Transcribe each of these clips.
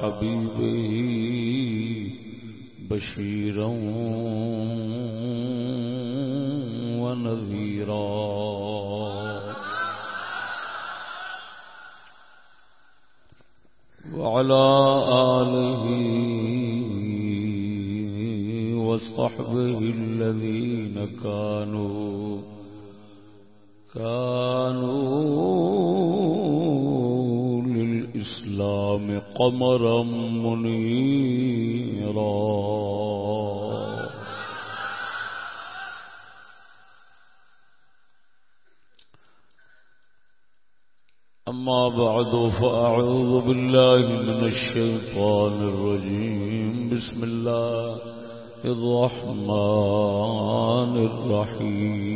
حبيبه بشيرا ونذيرا. وعلى آله وصحبه الذين كانوا كانوا قمرا منيرا. أما بعد فأعوذ بالله من الشيطان الرجيم. بسم الله الرحمن الرحيم.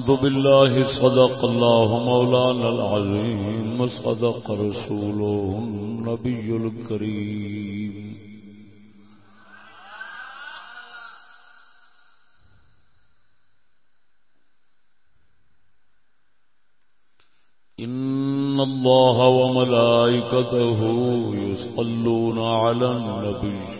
آمنت بالله، صدق الله مولانا العظيم وصدق رسوله النبي الكريم. إن الله وملائكته يصلون على النبي.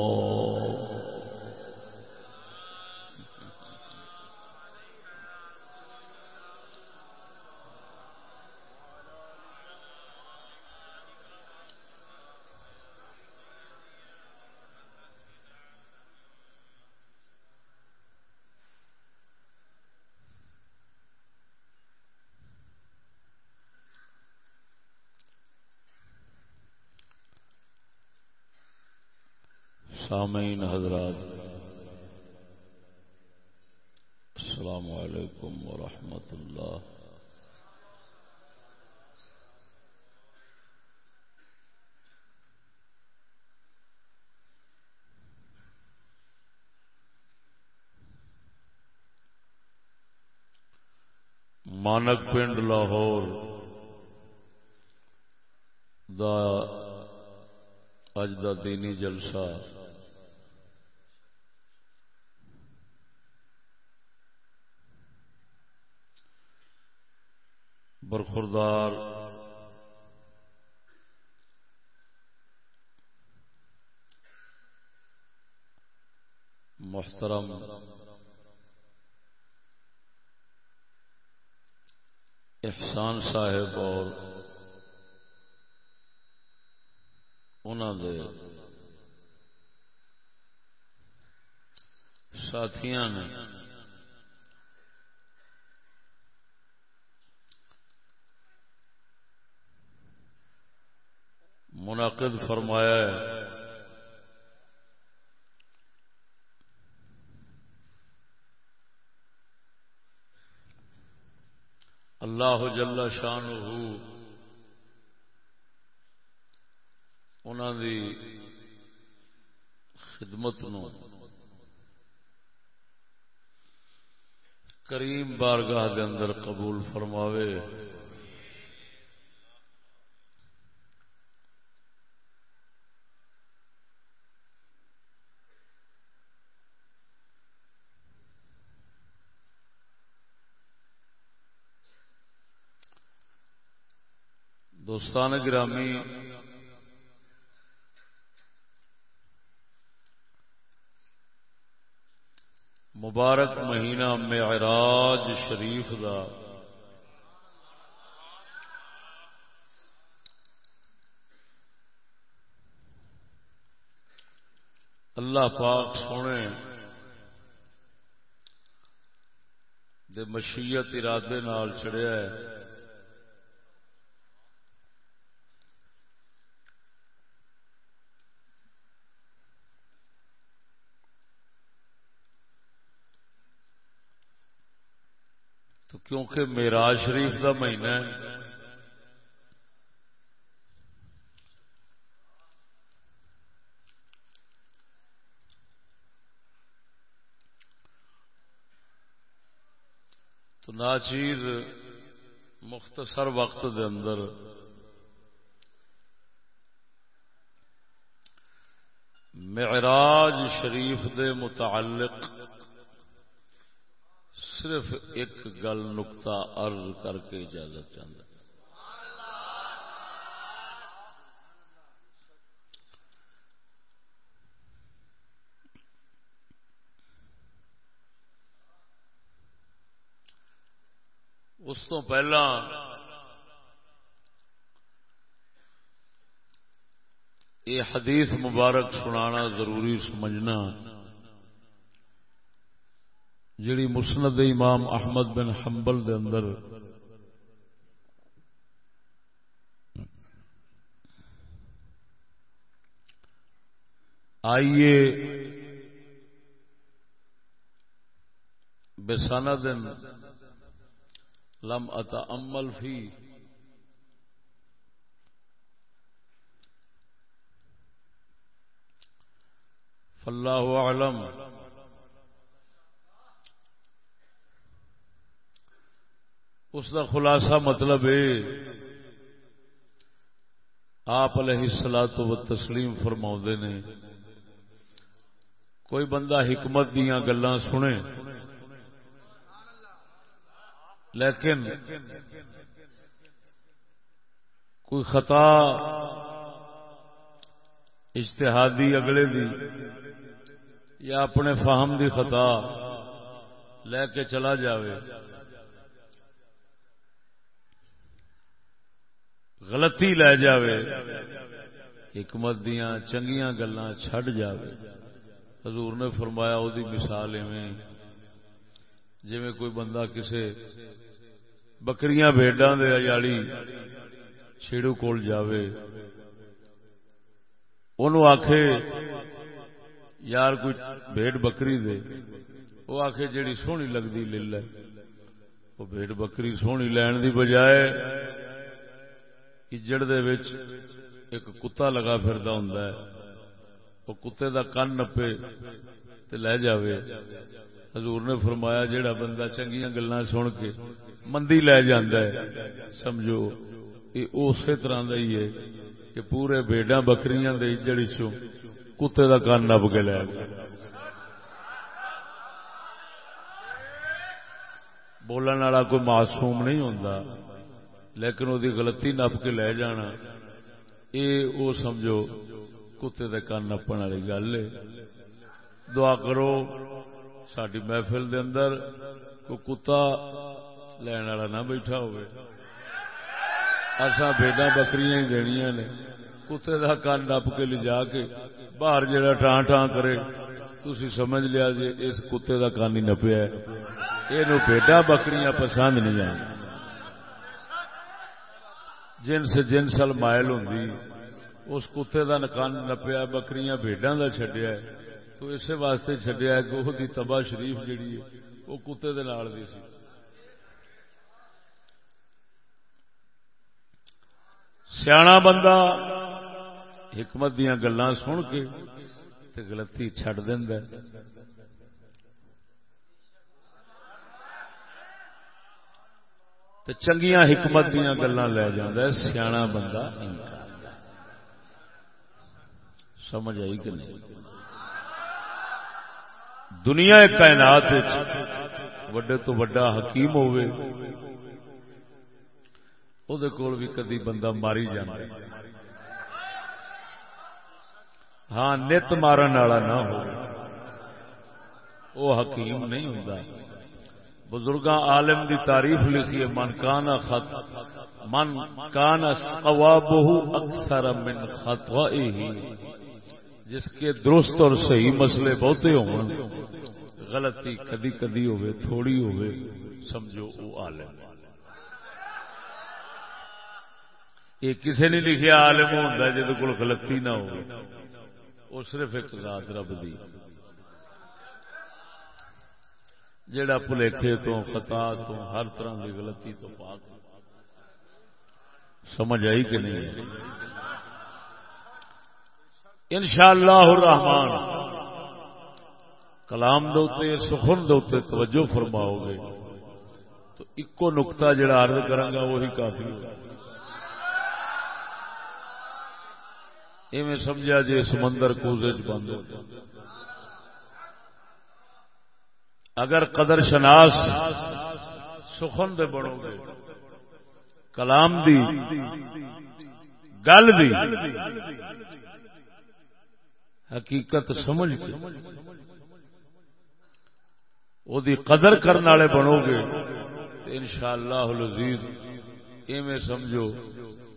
سامعین حضرات السلام علیکم ورحمۃ اللہ مانک پنڈ لاہور دا اج دا دینی جلسہ برخوردار۔ محترم۔ احسان صاحب اور انہوں دے ساتھیاں نے منعقد فرمایا ہے۔ اللہ جل شان دی خدمت نو کریم بارگاہ دے اندر قبول فرماوے۔ دوستان گرامی مبارک مہینہ معراج شریف دا اللہ پاک سونے دے مشیت ارادے نال چڑھیا ہے تو کیونکہ میراج شریف کا مہینہ ہے۔ تو ناچیز مختصر وقت دے اندر معراج شریف دے متعلق صرف ایک گل نقطہ عرض کر کے اجازت چاہتا اس تو پہلا یہ حدیث مبارک سنانا ضروری سمجھنا جڑی مسند امام احمد بن حنبل دے اندر۔ آئیے بسانہ دن لم اتامل فی۔ فاللہ اعلم۔ اس کا خلاصہ مطلب ہے آپ علیہ سلا تو تسلیم فرما نے، کوئی بندہ حکمت دیا گلا سنے، لیکن کوئی خطا اجتہادی اگلے دی یا اپنے فہم دی خطا لے کے چلا جاوے۔ غلطی لے جاوے، حکمت دیا چنگیاں گلان چھڑ جاوے۔ حضور نے فرمایا وہ مثال ایویں جی میں کوئی بندہ کسے بکریاں بھیڈاں دے یاڑی چھیڑو کول جاوے انہوں آکھے، یار کوئی بھیڑ بکری دے۔ وہ آکھے، جیڑی سونی لگدی لے لے۔ وہ بھیڑ بکری سونی لین دی بجائے اجڑ دے وچ ایک کتا لگا پھردا ہوندا ہے۔ وہ کتے دا کن نپے تے لے جاوے۔ حضور نے فرمایا جیڑا بندہ چنگیاں گلا سن کے مندی لے جاندہ ہے، سمجھو یہ اسی طرح کا ہی ہے کہ پورے بیڈا بکریاں دے جڑی چو کتے دا کان نب کے لے گیا بولن والا کوئی معصوم نہیں ہوتا لیکن وہ غلطی نپ کے لے جانا۔ یہ وہ سمجھو، کتے دے کان نپن والی گل ہے۔ دعا کرو ساری محفل دے اندر کوئی کتا لین والا نہ بیٹھا ہوئے۔ بےڈا بکریاں ہی دنیا نے۔ کتے کا کن ڈپ کے لے جا کے باہر جا ٹان ٹان کرے۔ تھی سمجھ لیا جی اس کتے کا کن ہی نپیا یہ بےڈا بکریاں پسند نہیں آئی جنس جنسل مائل ہوں اس کتے کا کن نپیا، بکریاں بےڈا کا چڈیا تو اسی واسطے چڈیا کہ وہ تباہ شریف جیڑی ہے، وہ کتے دے نال دی سی۔ سیاح بندہ حکمت دیا گلا سن کے تے غلطی چڈ دینا تے چنگیاں حکمت دیا گلا لے جانا سیاح بندہ سمجھ آئی کہ نہیں؟ دنیا کائنات وڈے تو وڈا حکیم ہوئے وہ بھی کدی بندہ ماری جانا ہاں نت مارن والا نہ ہو۔ وہ حکیم نہیں ہوں بزرگ عالم دی تعریف لکھی ہے من کانا خط من کانا بہو اکثر من خطو جس کے درست اور صحیح مسئلے بہتے ہوں، غلطی کدی کدی ہوئے، تھوڑی ہوئے، سمجھو وہ عالم یہ کسی نے لکھیا عالم ہوتا جہد کو غلطی نہ ہو وہ صرف ایک ذات رب دی۔ جڑا پلیکھے تو، خطا تو، ہر طرح کی غلطی تو پاک سمجھ آئی کہ نہیں؟ ان شاء اللہ الرحمان کلام دوتے سخن دوتے توجہ فرماؤ گے۔ تو اکو نقطہ جڑا عرض کروں گا وہی کافی ہوگا ایویں سمجھا جی سمندر کوزے چ بند ہو اگر قدر شناس سخن دے بڑو گے، کلام دی، گل دی، حقیقت سمجھ کے او دی قدر کرنے والے بنو گے ان شاء اللہ لذیذ ایویں سمجھو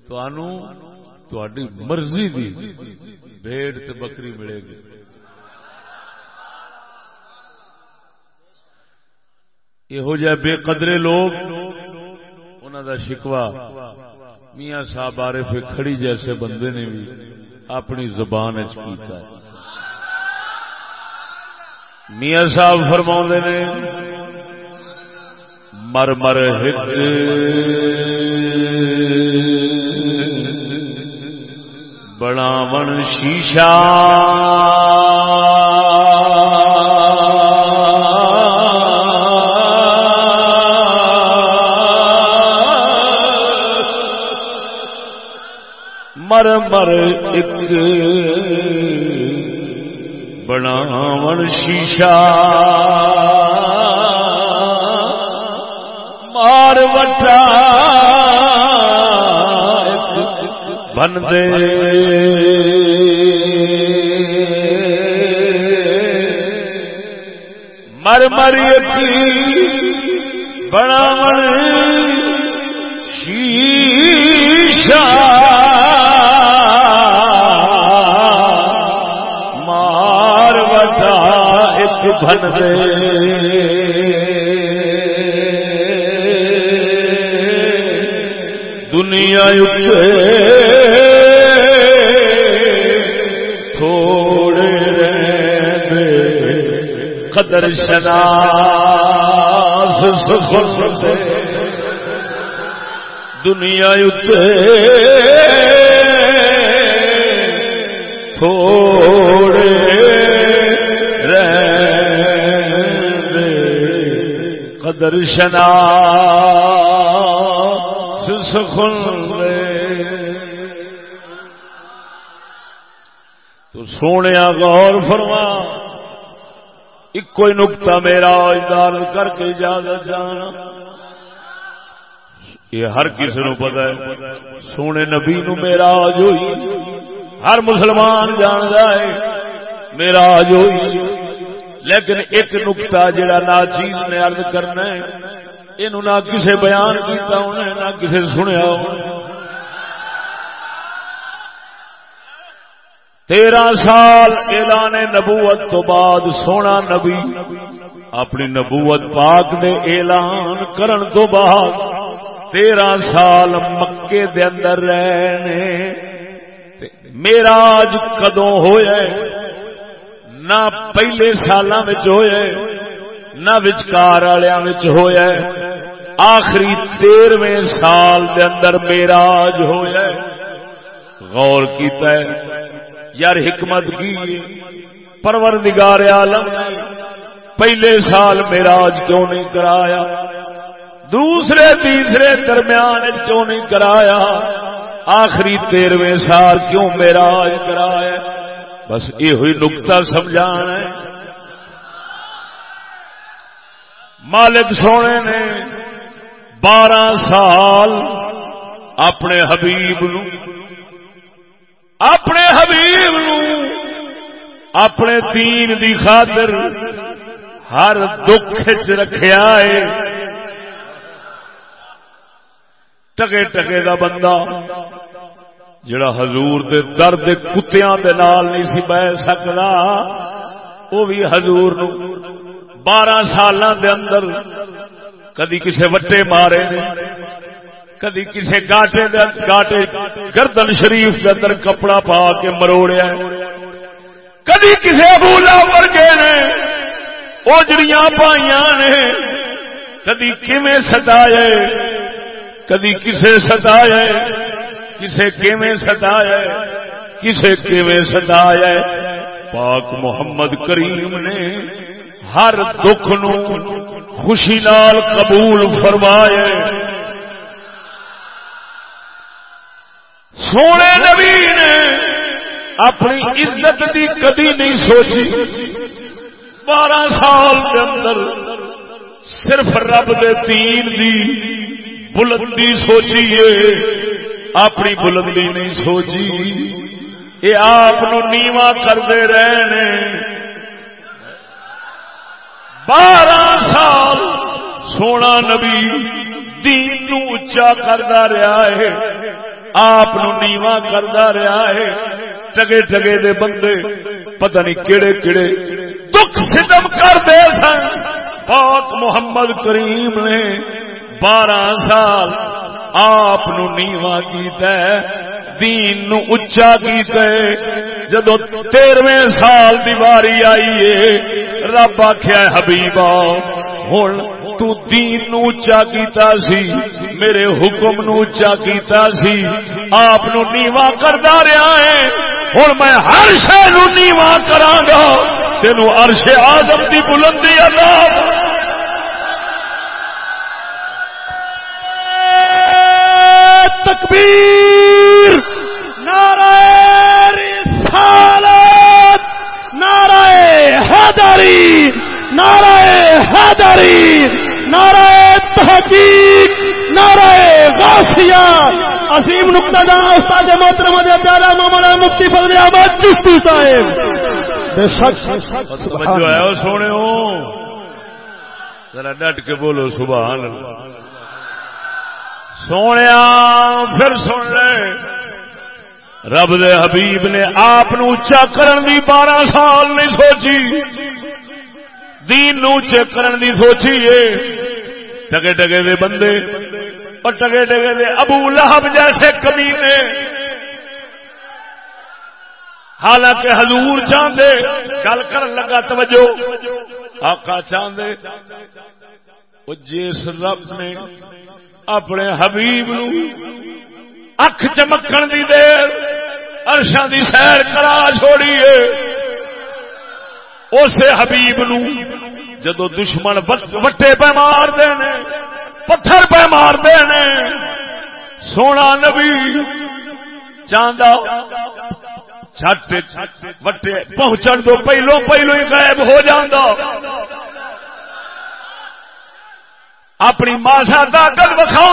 تو تھی مرضی دی بھیڑ تے بکری ملے گی۔ یہو جہ بے قدرے لوگ انہوں دا شکوا میاں صاحب عارف کھڑی جیسے بندے نے بھی اپنی زبان کیتا ہے۔ میاں صاحب فرما نے، مر مر ہک بڑا شیشا مر مر ایک بناو شیشا مار وٹا بن دے۔ مر مر بڑا شیشا بن دے۔ دنیا تھوڑے قدر شناس دنیا تھوڑے قدر شناس سخن تو سونے غور فرما۔ ایک کوئی نقطہ میرا اجدار کر کے اجازت جانا یہ ہر کسی نو پتا ہے۔ سونے نبی نو میرا ہوئی۔ ہر مسلمان جان ہے میرا ہوئی۔ لیکن ایک نقطہ جڑا ناچیز نے ارد کرنا ہے یہ نہ کسے بیان کیتا انہیں نہ کسے سنیا تیرہ سال اعلان نبوت تو بعد سونا نبی، اپنی نبوت پاک نے اعلان کرن تو بعد تیرہ سال مکے دے اندر رہنے میرا آج کدوں ہوئے نہ پہلے سالاں ہوئے نہ وچکار والوں ہوا آخری تیرویں سال دے اندر میرا آج غور کیتا ہے یار حکمت کی پرور نگار عالم پہلے سال میرا کیوں نہیں کرایا دوسرے تیسرے درمیان کیوں نہیں کرایا آخری تیرویں سال کیوں میرا کرایا بس یہ ہوئی نقطہ سمجھانا ہے۔ مالک سونے نے بارہ سال اپنے حبیب نو، اپنے حبیب نو، اپنے دین دی خاطر ہر دکھ چ رکھیا ہے۔ ٹگے ٹگے دا بندہ جڑا حضور دے درد کتیاں دے نال نہیں سی بہ سکتا وہ بھی حضور نو بارہ سال دے اندر کدی کسے وٹے مارے نے کدی کسے گاٹے دے گاٹے گردن شریف کے اندر کپڑا پا کے مروڑیا کدی کسے بولا ورگے نے اوجڑیاں پائیاں نے کدی کیویں ستایا کدی کسے ستایا کسے کیویں ستایا کسے کیویں ستایا پاک محمد کریم نے ہر دکھ نو خوشی نال قبول فرمایا سونے نبی نے اپنی عزت دی کدی نہیں سوچی۔ بارہ سال کے اندر صرف رب دے تین دی بلندی سوچیے اپنی بلندی نہیں سوچی۔ یہ آپ نیواں کرتے رہے بارہ سال سونا نبی دین نو اچا کرتا رہا ہے۔ آپ نیواں کرتا رہا ہے۔ ٹگے ٹگے دے بندے پتہ نہیں کہڑے کہڑے دکھ ستم کرتے سن۔ پاک محمد کریم نے بارہ سال آپ نیواں کیتا ہے دین نو اچا کیتا ہے۔ جدو تیرویں سال دیواری آئی ہے رب آخیا حبیبا ہوں تو دین نو اچا کیتا سی، میرے حکم نو اچا کیتا سی۔ آپ نو نیواں کردا رہا ہے۔ ہوں میں ہر شہ نو نیواں کراں گا۔ تینو عرش آزم دی بلندی اللہ تکبیر! نعرہ رسالت! نعرہ حیدری! نعرہ حیدری! نعرہ تحقیق! نعرہ غاسیہ! عظیم نقطہ دان استاد محترم دے پیارا مولانا مفتی فضل احمد چشتی صاحب! بے شک! جو ہے سونے ہو! ذرا ڈٹ کے بولو سبحان اللہ! سونے پھر سن لے۔ رب دے حبیب نے آپ اچا کرن دی بارہ سال نہیں سوچی۔ دین نو اچے کرن دی سوچی ٹگے ٹگے دے بندے اور ٹگے ٹگے دے ابو لہب جیسے کمی نے حالانکہ حضور چاہتے گل کر لگا، توجہ۔ آقا چاہتے جس رب نے اپنے حبیب نو اکھ چمکن دی دیر ارشا دی سیر کرا چھوڑیے۔ اسے حبیب نو جدو دشمن وٹے پہ مار دے پتھر پہ مار دے سونا نبی چاندہ چھٹ وٹے پہنچن تو پہلو پہلو ہی غائب ہو جاندہ۔ اپنی ماسا طاقت وکھاؤ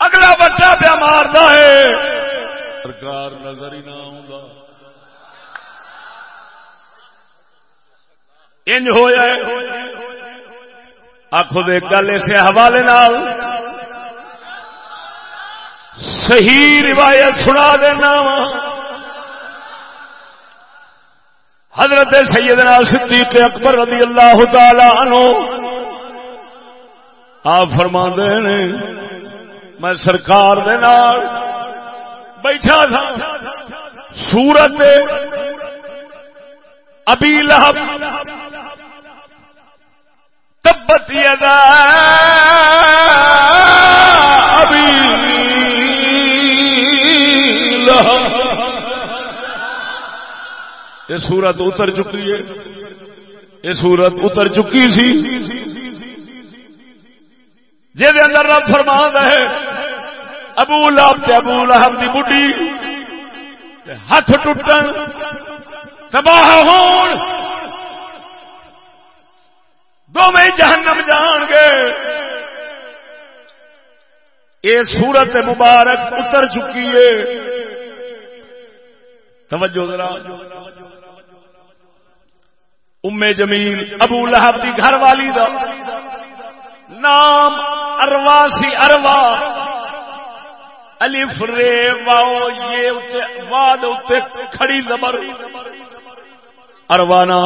اگلا بچہ پیا مارتا ہے۔ سرکار نظر ہی نہ آؤں انج ہو جائے آخو دے گل اسے حوالے نال۔ صحیح روایت سنا دینا وا۔ حضرت سیدنا صدیق اکبر رضی اللہ تعالی عنہ آپ فرما نے، میں سرکار دے نال بیٹھا تھا۔ سورت ابی لہب تبت یدا یہ سورت اتر چکی ہے۔ یہ سورت اتر چکی سی۔ جی اندر رب فرما ہے، ابو لاب ابو لہب کی بڈی ہاتھ ٹوٹن، تباہ ہون۔ دو میں جہنم جان گے۔ یہ سورت مبارک اتر چکی ہے۔ توجہ ذرا۔ ام جمیل، ابو لہب کی گھر والی دا۔ نام اروا سی اروا۔ علی فرے واؤ یہ واد کھڑی زبر۔ اروانا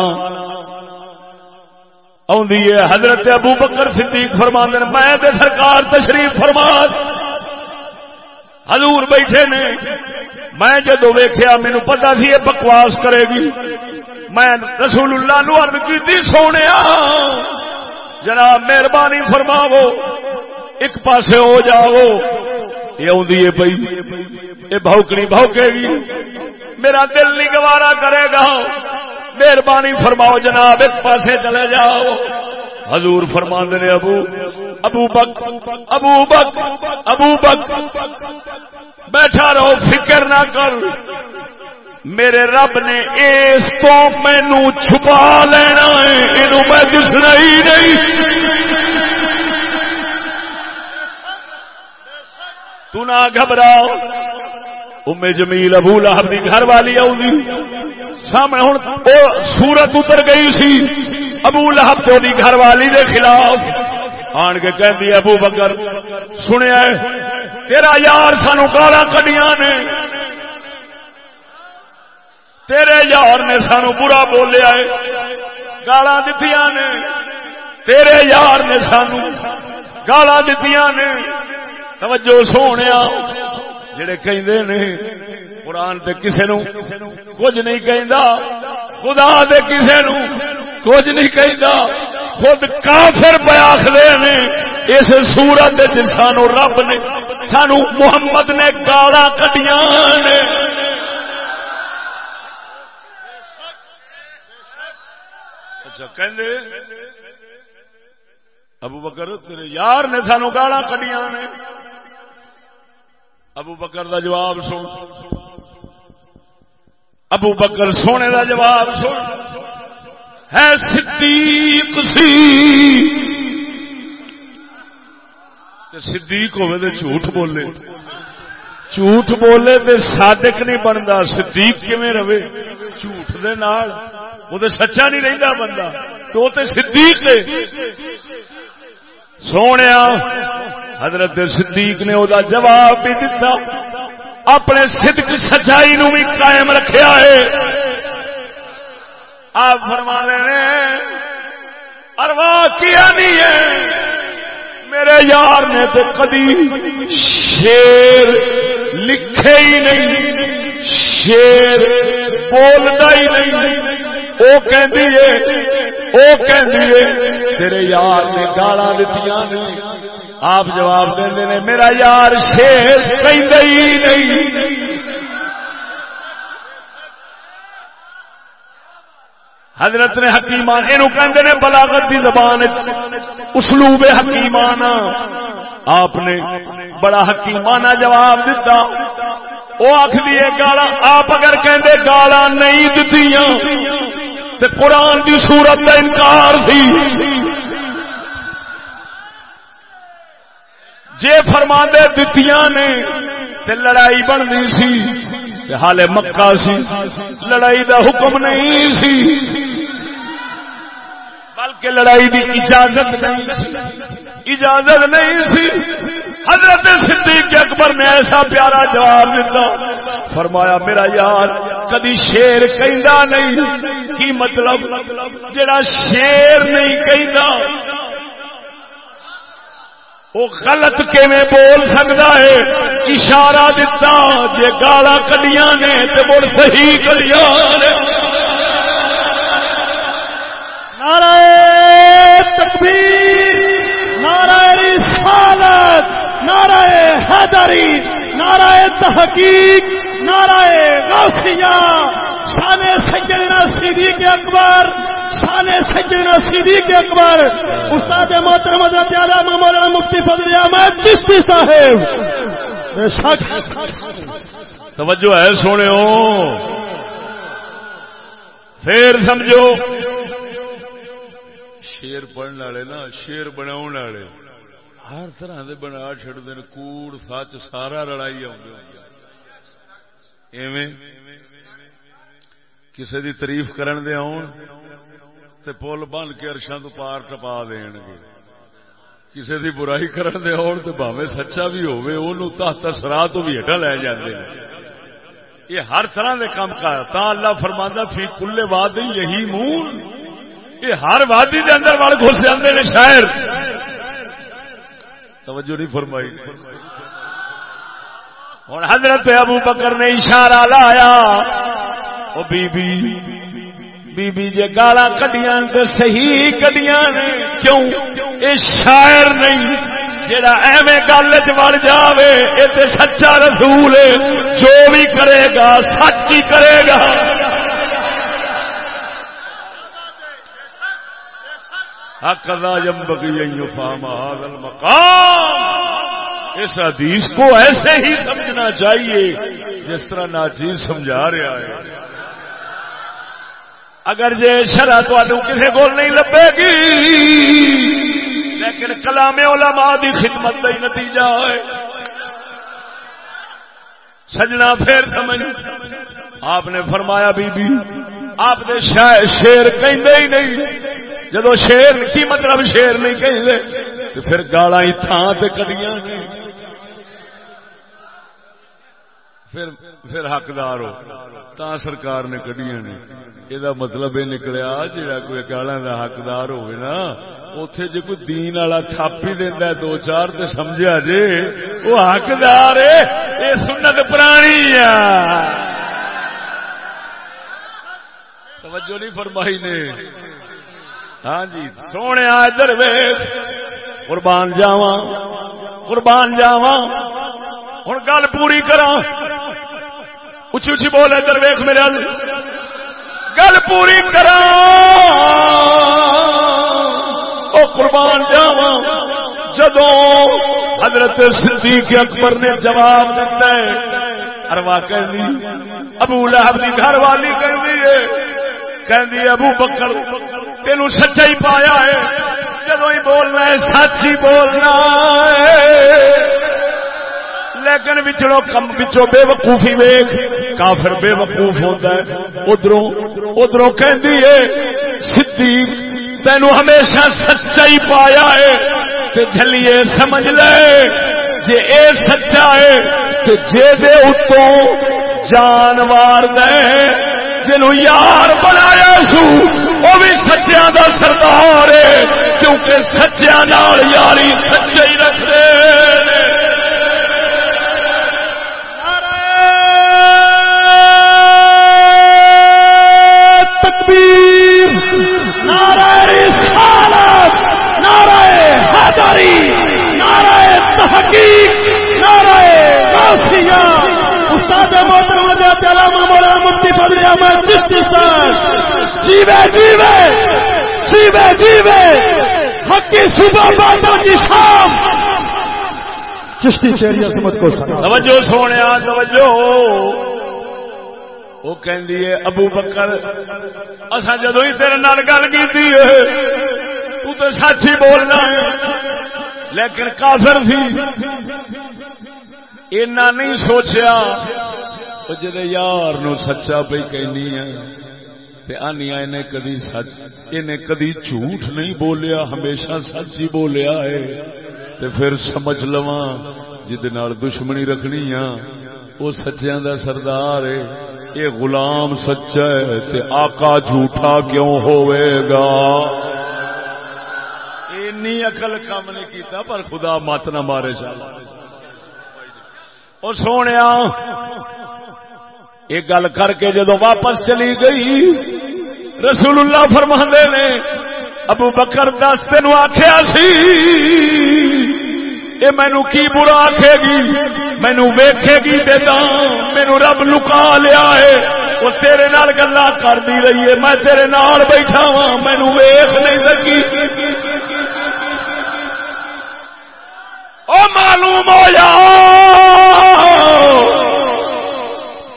حضرت ابو بکر صدیق فرما میں سرکار تشریف فرما۔ حضور بیٹھے نے۔ میں جدو ویخیا مینو پتا سی یہ بکواس کرے گی۔ میں رسول اللہ نو ارد کی سونے جناب مہربانی فرماو ایک پاسے ہو جاؤ۔ یہ پی یہ بہوکڑی بہوکے گی۔ میرا دل نہیں گوارا کرے گا۔ مہربانی فرماؤ، جناب، ایک پاسے چلے جاؤ۔ حضور فرما نے ابو ابو بک ابو بک ابو بک بیٹھا رہو، فکر نہ کر۔ میرے رب نے اس تو مینو چھپا لینا ہے یہ میں دسنا ہی نہیں۔ تو نہ گھبراؤ۔ امی جمیل ابو لہب کی گھر والی آؤں سامنے ہوں سورت اتر گئی سی۔ ابو لہب تو گھر والی دے خلاف۔ آن کے کہ ابو بکر، سنیا تیرا یار سانو گالا کڈیاں نے۔ تیرے یار نے سانو برا بولیا ہے گالا دتیاں نے۔ تیرے یار نے سانو گالا دتیاں نے۔ توجہ سونے جڑے کہندے نے، قرآن تے کسے نو کچھ نہیں کہندا، خدا دے کسے نو کچھ نہیں کہندا، خود کافر بیاخدے نے، اس سورت سانو رب نے، سانو محمد نے گالا کٹیاں نے۔ اچھا کہندے، ابو بکر تیرے یار نے سانو گالا کٹیاں نے۔ ابو بکر دا جواب سن۔ ابو بکر سونے دا جواب سن۔ ہے صدیق سی صدیق ہوئے تو جھوٹ بولے۔ جھوٹ بولے تو صادق نہیں بنتا صدیق کیویں رہے؟ جھوٹ دے نال۔ وہ تو سچا نہیں رہتا بندہ تو وہ تو صدیق سونے حضرت صدیق نے وہ جواب بھی دتا۔ اپنے صدق سچائی نو بھی قائم رکھیا ہے۔ آپ فرما نے اروا کیا نہیں ہے؟ میرے یار نے تو کدی شیر لکھے ہی نہیں، شیر بولتا ہی نہیں۔ وہ تیرے یار نے گالا دیتی آپ جواب دے میرا یار شیر کہیں نہیں۔ حضرت نے حکیمان یہ نے بلاغت کی زبان اسلوب حکیمان آپ نے بڑا حکیمانہ جواب دیتا وہ آخری گالا آپ اگر کہندے، گالا نہیں دتیاں۔ تے قرآن دی صورت کا انکار تھی جے فرما دتیاں نے تے لڑائی بننی سی حال مکہ سی، لڑائی دا حکم نہیں سی۔ بلکہ لڑائی دی اجازت نہیں سی۔ اجازت نہیں سی۔ حضرت صدیق اکبر نے ایسا پیارا جواب دیتا فرمایا، میرا یار، کدی شیر کہندا نہیں؟ کی مطلب؟ جڑا شیر نہیں کہندا وہ غلط کیویں بول سکتا ہے؟ اشارہ دتا، جے گالا کڈیاں نے تے مڑ صحیح کڈیاں نے۔ نعرہ تکبیر، نعرہ رسالت۔ نعرہ حیدری نعرہ تحقیق نعرہ غوثیہ شان سیدنا صدیق اکبر شان سیدنا صدیق اکبر۔ استاد محترم حضرت اعلی مولانا مفتی فضل احمد چشتی صاحب۔ بے شک۔ توجہ ہے سونے ہو۔ پھر سمجھو۔ شیر پڑھنے والے نا شیر بناؤ والے۔ ہر طرح دے بنا چڑ چڑتے کوڑ، سچ، سارا لڑائی ایویں کسی دی تعریف کرن دے آن تے پل بن کے ارشاں تو پار ٹپا دین گے۔ کسی دی برائی کرن دے آن تے بھاوے سچا بھی ہوے اونوں تحت سرا تو بھی ہٹا لے جاندے ہیں یہ ہر طرح دے کام کا تا اللہ فرماندا فی کل واد یہی مون۔ یہ ہر وادی دے اندر وڑ گھس جاندے نے شاعر۔ توجہ نہیں فرمائی۔ ہوں حضرت ابو بکر نے اشارہ لایا۔ او بی بی بی بی جے گالا کڈیاں تے صحیح کڈیاں نے، کیوں؟ اے شاعر نہیں جڑا ایویں گل چ وڑ جاوے، اے تے سچا رسول ہے۔ جو بھی کرے گا، سچ ہی کرے گا۔ حقذا اس حدیث کو ایسے ہی سمجھنا چاہیے جس طرح ناچیز سمجھا رہا ہے۔ اگر جے شرح تو کسی کو نہیں لبے گی، لیکن کلام علماء دی خدمت کا نتیجہ ہے۔ سجنا پھر سمجھ۔ آپ نے فرمایا، بی بی آپ نے شیر کہیں ہی نہیں. جدو شیر کی مطلب شیر نہیں کہ پھر گالا ہی تھان سے کڑیاں پھر پھر حقدار ہو تا سرکار نے کڈیاں نے. یہ مطلب یہ نکلیا جا کوئی گالا کا حقدار ہوئے نا اتے جی کوئی دین والا تھپ ہی دینا دو چار تو سمجھا جی وہ حقدار ہے، یہ سنت پرانی توجہ نہیں فرمائی نے۔ ہاں جی سونے ادھر ویخ قربان جاوا قربان جاوا ہوں گل پوری کرا اچھی اچھی بول ادھر ویخ میرے گل پوری کرا او قربان جاوا جدو حضرت صدیق اکبر نے جواب دیتا ہے، اروا کہ ابو لہب کی گھر والی کہ ابو بکر تین سچائی پایا ہے جدو ہی بولنا ہے سچ ہی بولنا ہے. لیکن بچڑوں کم بچوں بے وقوفی ویخ کافر بے وقوف ہوتا ہے۔ ادھروں ادھروں کہندی ہے، صدیق، تینو ہمیشہ سچائی پایا ہے، تے جھلیے سمجھ لے، جے اے سچا ہے، تے جے دے اتوں جانوار دے جنو یار بنایا سو، وہ بھی سچیا دا سردار ہے، کیونکہ سچیا نال یاری سچے ہی رکھتے تکبیر، نعرہ رسالت، نعرہ حیدری نعرہ تحقیق، نعرہ غوثیہ استاد محترم حضرت علامہ مولانا مفتی فضل احمد، چشتی صاحب جیوے جیوے جیوے جیوے۔ حق کی صبح باتوں کی شام۔ چشتی چیری عظمت کو توجہ سونے، توجہ۔ وہ کہندی ہے، ابو بکر اصا جدو ہی تیرے نال گل کی تو تو سچ ہی بولنا ہے۔ لیکن کافر تھی۔ اینا نہیں سوچیا۔ جد یار نو سچا پہ کہنی ہے، تے آنیا انہیں کدی سچ انہیں کدی جھوٹ نہیں بولیا، ہمیشہ سچ ہی بولیا ہے۔ تے پھر سمجھ لواں جد دشمنی رکھنی ہاں وہ سچیاں دا سردار ہے۔ یہ غلام سچا ہے، تے آقا جھوٹا کیوں ہوئے گا؟ اینی عقل کام نہیں کیتا، پر خدا مت نہ مارے چل اور سونے یہ گل کر کے جدو واپس چلی گئی رسول اللہ فرما نے، ابو بکر دس تین آخیا سی یہ مینو کی برا آخے گی؟ مینو ویکھے گی مینو رب لکا لیا ہے۔ وہ تیرے نال گلا کر دی رہی ہے، میں تیرے نال بیٹھا وا مینو ویخ نہیں لگی او معلوم ہو جا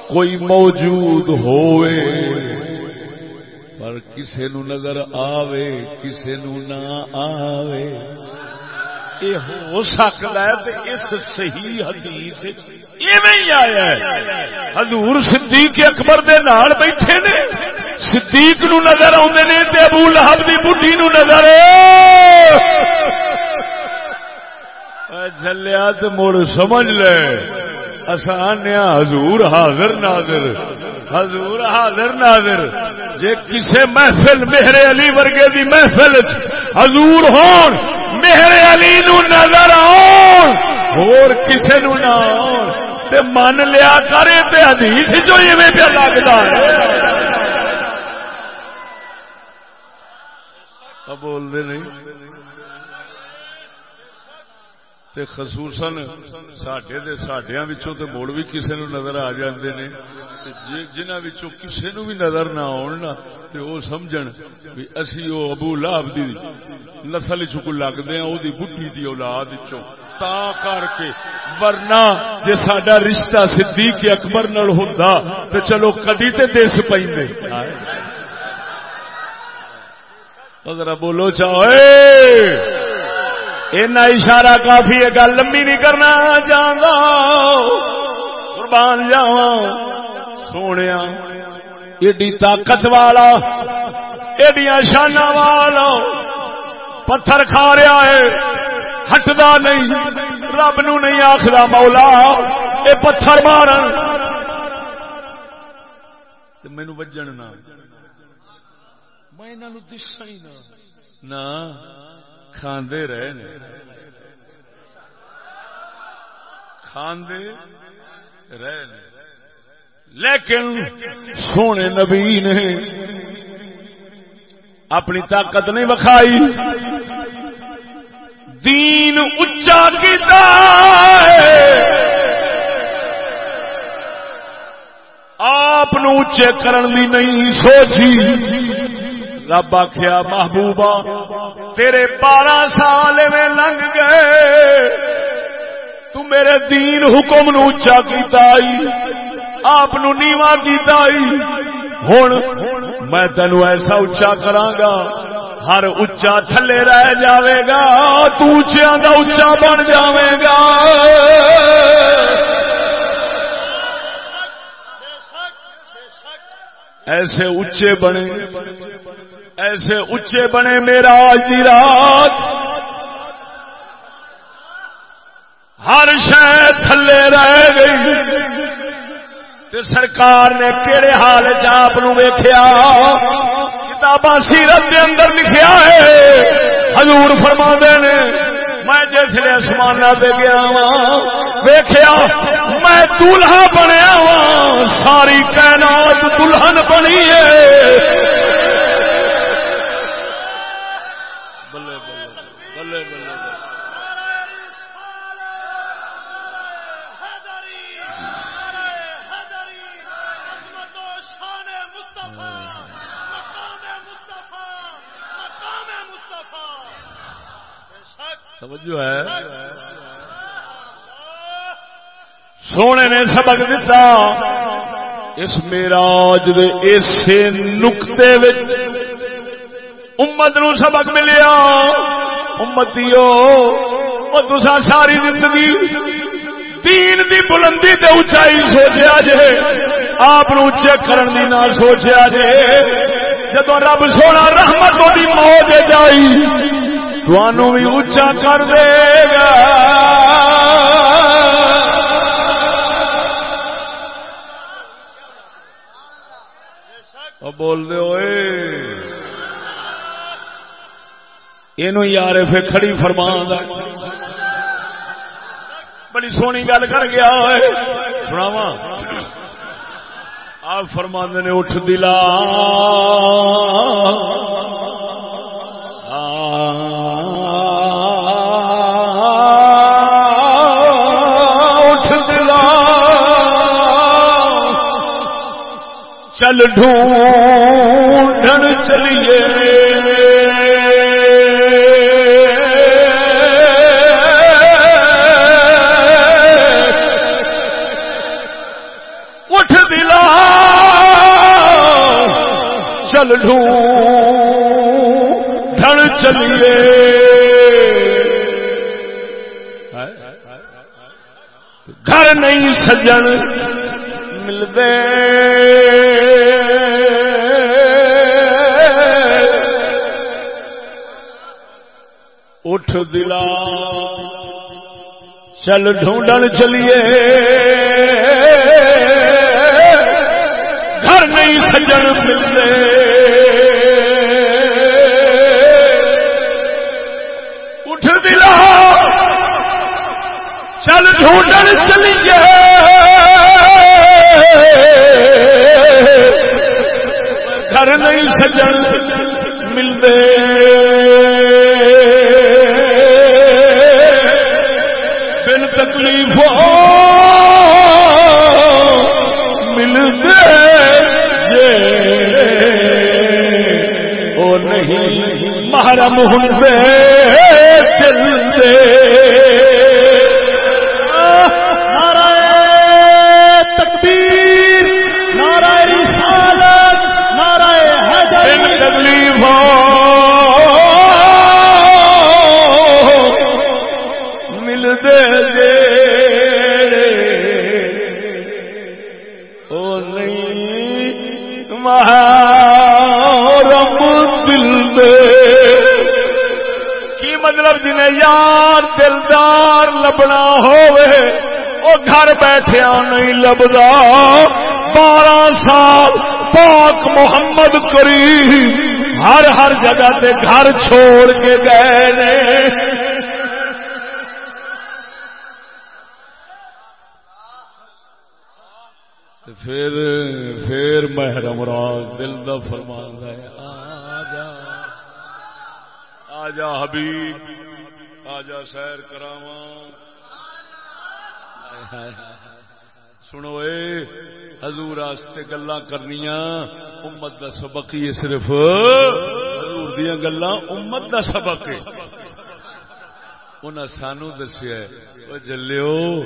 کوئی موجود ہوئے، پر کسے نو نظر آوے، کسے نو نہ آوے۔ یہ ہو سکتا ہے اس صحیح حدیث ایویں آیا ہے۔ حضور صدیق اکبر دے نال بیٹھے نے، صدیق نو نظر آتے نے ابو لہب دی بڈھی نو نظر۔ جلیا تو مڑ سمجھ لے۔ آسان حضور حاضر ناظر۔ حضور حاضر ناظر۔ جے کسے محفل میرے علی ورگے دی محفل حضور ہون میرے علی نو نظر آن اور کسے نو نہ آن تے من لیا کرے تے حدیث جو ایویں پہ لگتا ہے۔ بول دے نہیں۔ تے خصوصاً ساڈے دے ساڈیاں وچوں تے موڑ بھی کسے نو نظر آ جاندے نے۔ تے جنہاں وچوں کسے نو بھی نظر نہ آون نا، تے او سمجھن بھی اسی او ابو لہب دی نسل وچوں کو لگدے ہیں، او دی بڈھی دی اولاد وچوں۔ تا کر کے، ورنہ جے ساڈا رشتہ صدیق اکبر نال ہوندا، تے چلو کدی تے دس پیندے ذرا بولو چاہے اینا اشارہ کافی ہے، گل لمبی نہیں کرنا چاہتا قربان جاوا سونے ایڈی طاقت والا ایڈیا شانہ والا پتھر کھا رہا ہے۔ ہٹدا نہیں، رب نو نہیں آخر مولا، اے پتھر مار مینو بجن نہ۔ میں دسا ہی نہ۔ کھاندے رہے نے۔ کھاندے رہے نے۔ لیکن سونے نبی نے اپنی طاقت نہیں بکھائی دین اچا کیتا آپ اچے کرن دی نہیں سوچی۔ رب آخیا محبوبہ، تیرے بارہ سال میں لنگ گئے۔ تو میرے دین حکم نو اچا کیتا آپ نیوا کیتا ہوں میں تینو ایسا اچا کرانگا ہر اچا تھلے رہ جاوے گا، تو اچیا کا اچا بن جاوے گا۔ ایسے اچے بنے، ایسے اچے بنے میرا آج دی رات۔ ہر شہ تھلے رہ گئی۔ تے سرکار نے کہڑے حال چاپ ویخیا کتاباں سیرت کے اندر لکھیا ہے۔ حضور فرما نے، میں جس آسمان پہ گیا وا ویخیا میں دلہا بنیا وا ساری کائنات دلہن بنی ہے۔ توجہ ہے۔ سونے نے سبق دتا اس میراج اسے نقطے امت نو سبق ملیا۔ امتیو اور تسا ساری زندگی دین دی بلندی تے اچائی سوچیا جے، آپ اچے کرن دی نہ سوچیا جے۔ جدو رب سونا رحمت موج جائی بھی اچا کر دے گا۔ بول دے ہوئے۔ یہ یار پھر کھڑی فرمان بڑی سونی گل کر گیا ہوئے۔ سناوا آپ فرما نے، اٹھ دلا چل ڈھونڈن چلیے۔ اٹھ دلا چل ڈھونڈن چلیے۔ گھر نہیں سجن۔ ملتے اٹھ دلا۔ چل ڈھونڈن چلیے۔ گھر نہیں سجن ملتے۔ اٹھ دلا۔ چل ڈھونڈن چلیے۔ گھر نہیں سجن ملتے۔ بن تکلیف ملتے۔ وہ نہیں محرم ہوں چلتے مطلب جن یار دلدار لبنا گھر بیٹھیا نہیں لبدا۔ بارہ سال پاک محمد کری ہر ہر جگہ تے گھر چھوڑ کے گئے نے۔ پھر پھر محرم راز دل دا فرمان ہے آجا حبیب آجا سیر کراوا سنو اے، حضور آستے گلا کرنی امت دا سبق ہی صرف۔ حضور دیا گلا امت دا سبق ہے۔ انہیں سانو دسیا جلو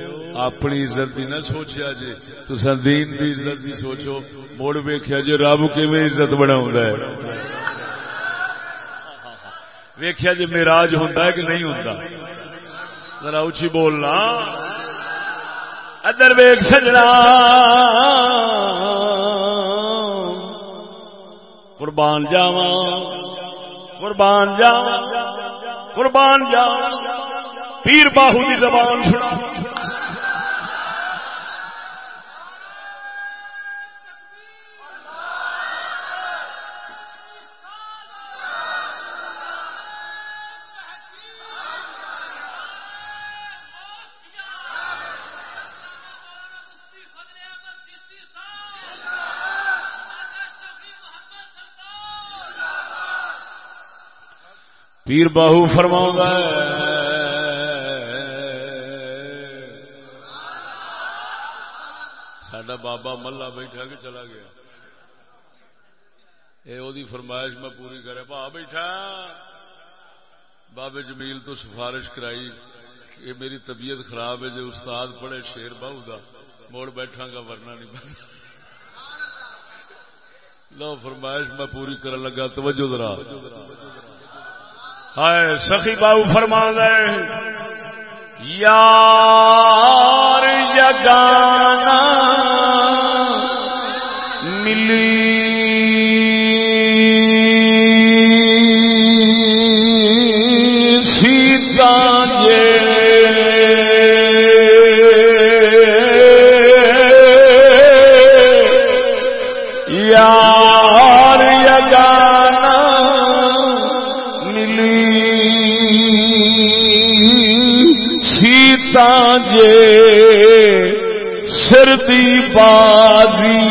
اپنی عزت کی نہ سوچیا جی تسا دین دی عزت کی سوچو۔ مڑ ویخیا جی رب کی عزت بنا ویخیا جی میراج ہوں کہ نہیں ہوں ذرا اچھی بولنا۔ ادر ویگ سجنا۔ قربان جاوا قربان جاوا قربان جاوا پیر باہو کی زبان سنا۔ پیر باہو فرما سڈا بابا ملا بیٹھا کہ چلا گیا؟ یہ فرمائش میں پوری کرے پا بیٹھا۔ بابے جمیل تو سفارش کرائی یہ میری طبیعت خراب ہے جو استاد پڑھے شیر بہو کا موڑ بیٹھا گا ورنہ نہیں بنا لو فرمائش میں پوری کرنے لگا، توجہ ذرا۔ ہائے سخی بابو فرما گئے یار جگانا۔ ملی سیتا جے یار جگانا جے سر دی بازی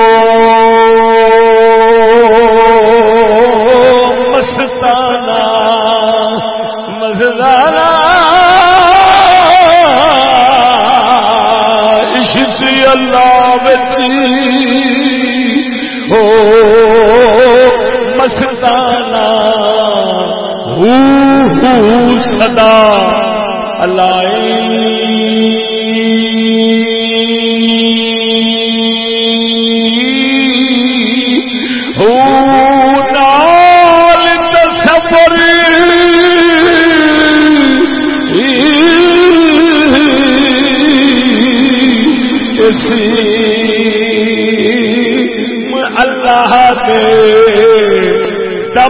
اللہ بچی ہو ہو سدا اللہ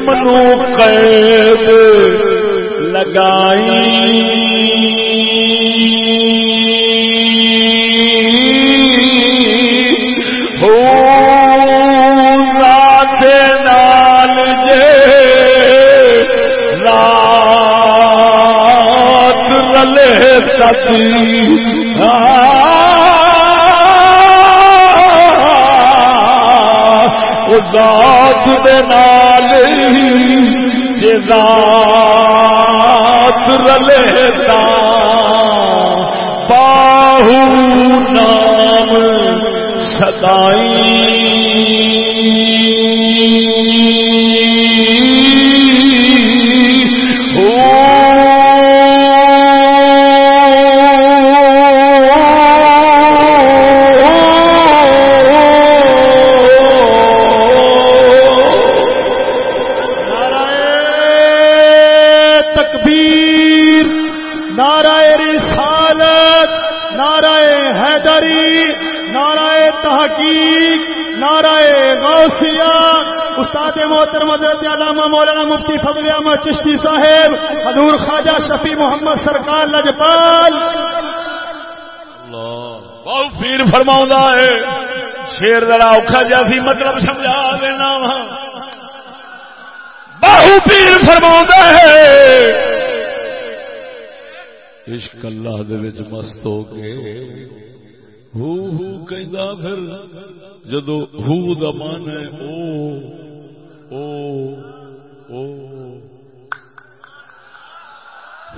نو قید لگائی۔ ہو رات نال جے رات رلے تتی ذات دے نال ذات رلتا باہو نام سدائی۔ علامہ مولانا مفتی فضل احمد چشتی صاحب، حضور خواجہ شفیع محمد سرکار لجپال۔ بہت پیر فرما ہے، شیر ذرا اوکھا جیسی مطلب سمجھا دینا باہو پیر فرما ہے۔ عشق اللہ دے مست ہو کے ہو ہو کہندا پھر جدو ہو دا مان ہے، او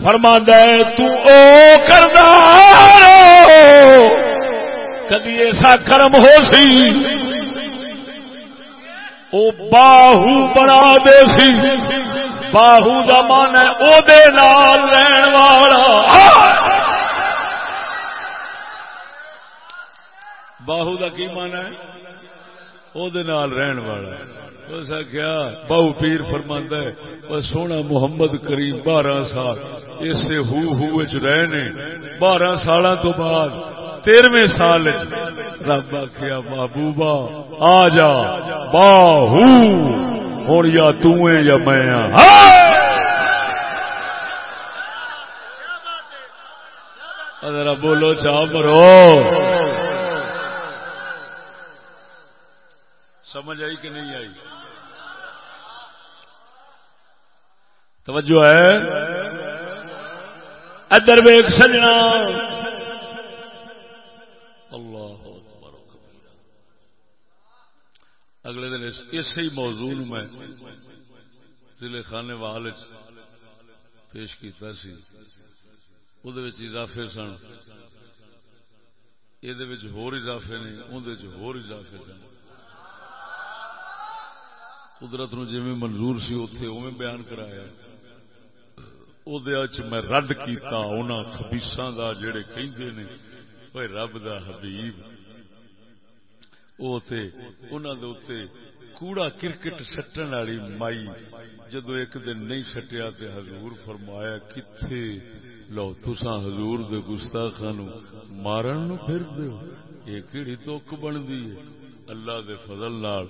فرما دے تو او کردا کدی ایسا کرم ہو سی؟ او باہو بنا دے سی۔ باہو دا من ہے او دے نال رہن والا۔ باہو دا کی من ہے؟ او دے نال رہن والا۔ اس کیا؟ بہو پیر فرماندہ ہے اور سونا محمد کریم بارہ سال، اسے ہو ہو رہنے، بارہ سال تو بعد، تیرویں سال رب آخیا محبوبا آ جا، باہو ہوں یا تیں یا میں ذرا بولو، چاہ مرو۔ سمجھ آئی کہ نہیں آئی؟ توجہ ہے؟ ادر ویگ سجنا۔ اللہ اگلے دن اسی موضوع میں ضلع خانے وال پیش کیتا سی۔ اضافے سن۔ یہ اضافے نے اندر اضافے سن۔ قدرت نو جی منظور سی اتے او بیان کرایا۔ میں رد کیتا انہاں خبیساں دا جڑے کہندے نے اوے رب دا حبیب او تے انہاں دے اوتے کوڑا کرکٹ سٹن والی مائی جدو ایک دن نہیں سٹیا تے حضور فرمایا کتھے لو تساں حضور دے گستاخاں نو مارن نو پھر دیو یہ کیڑی توک بندی ہے اللہ دے فضل نال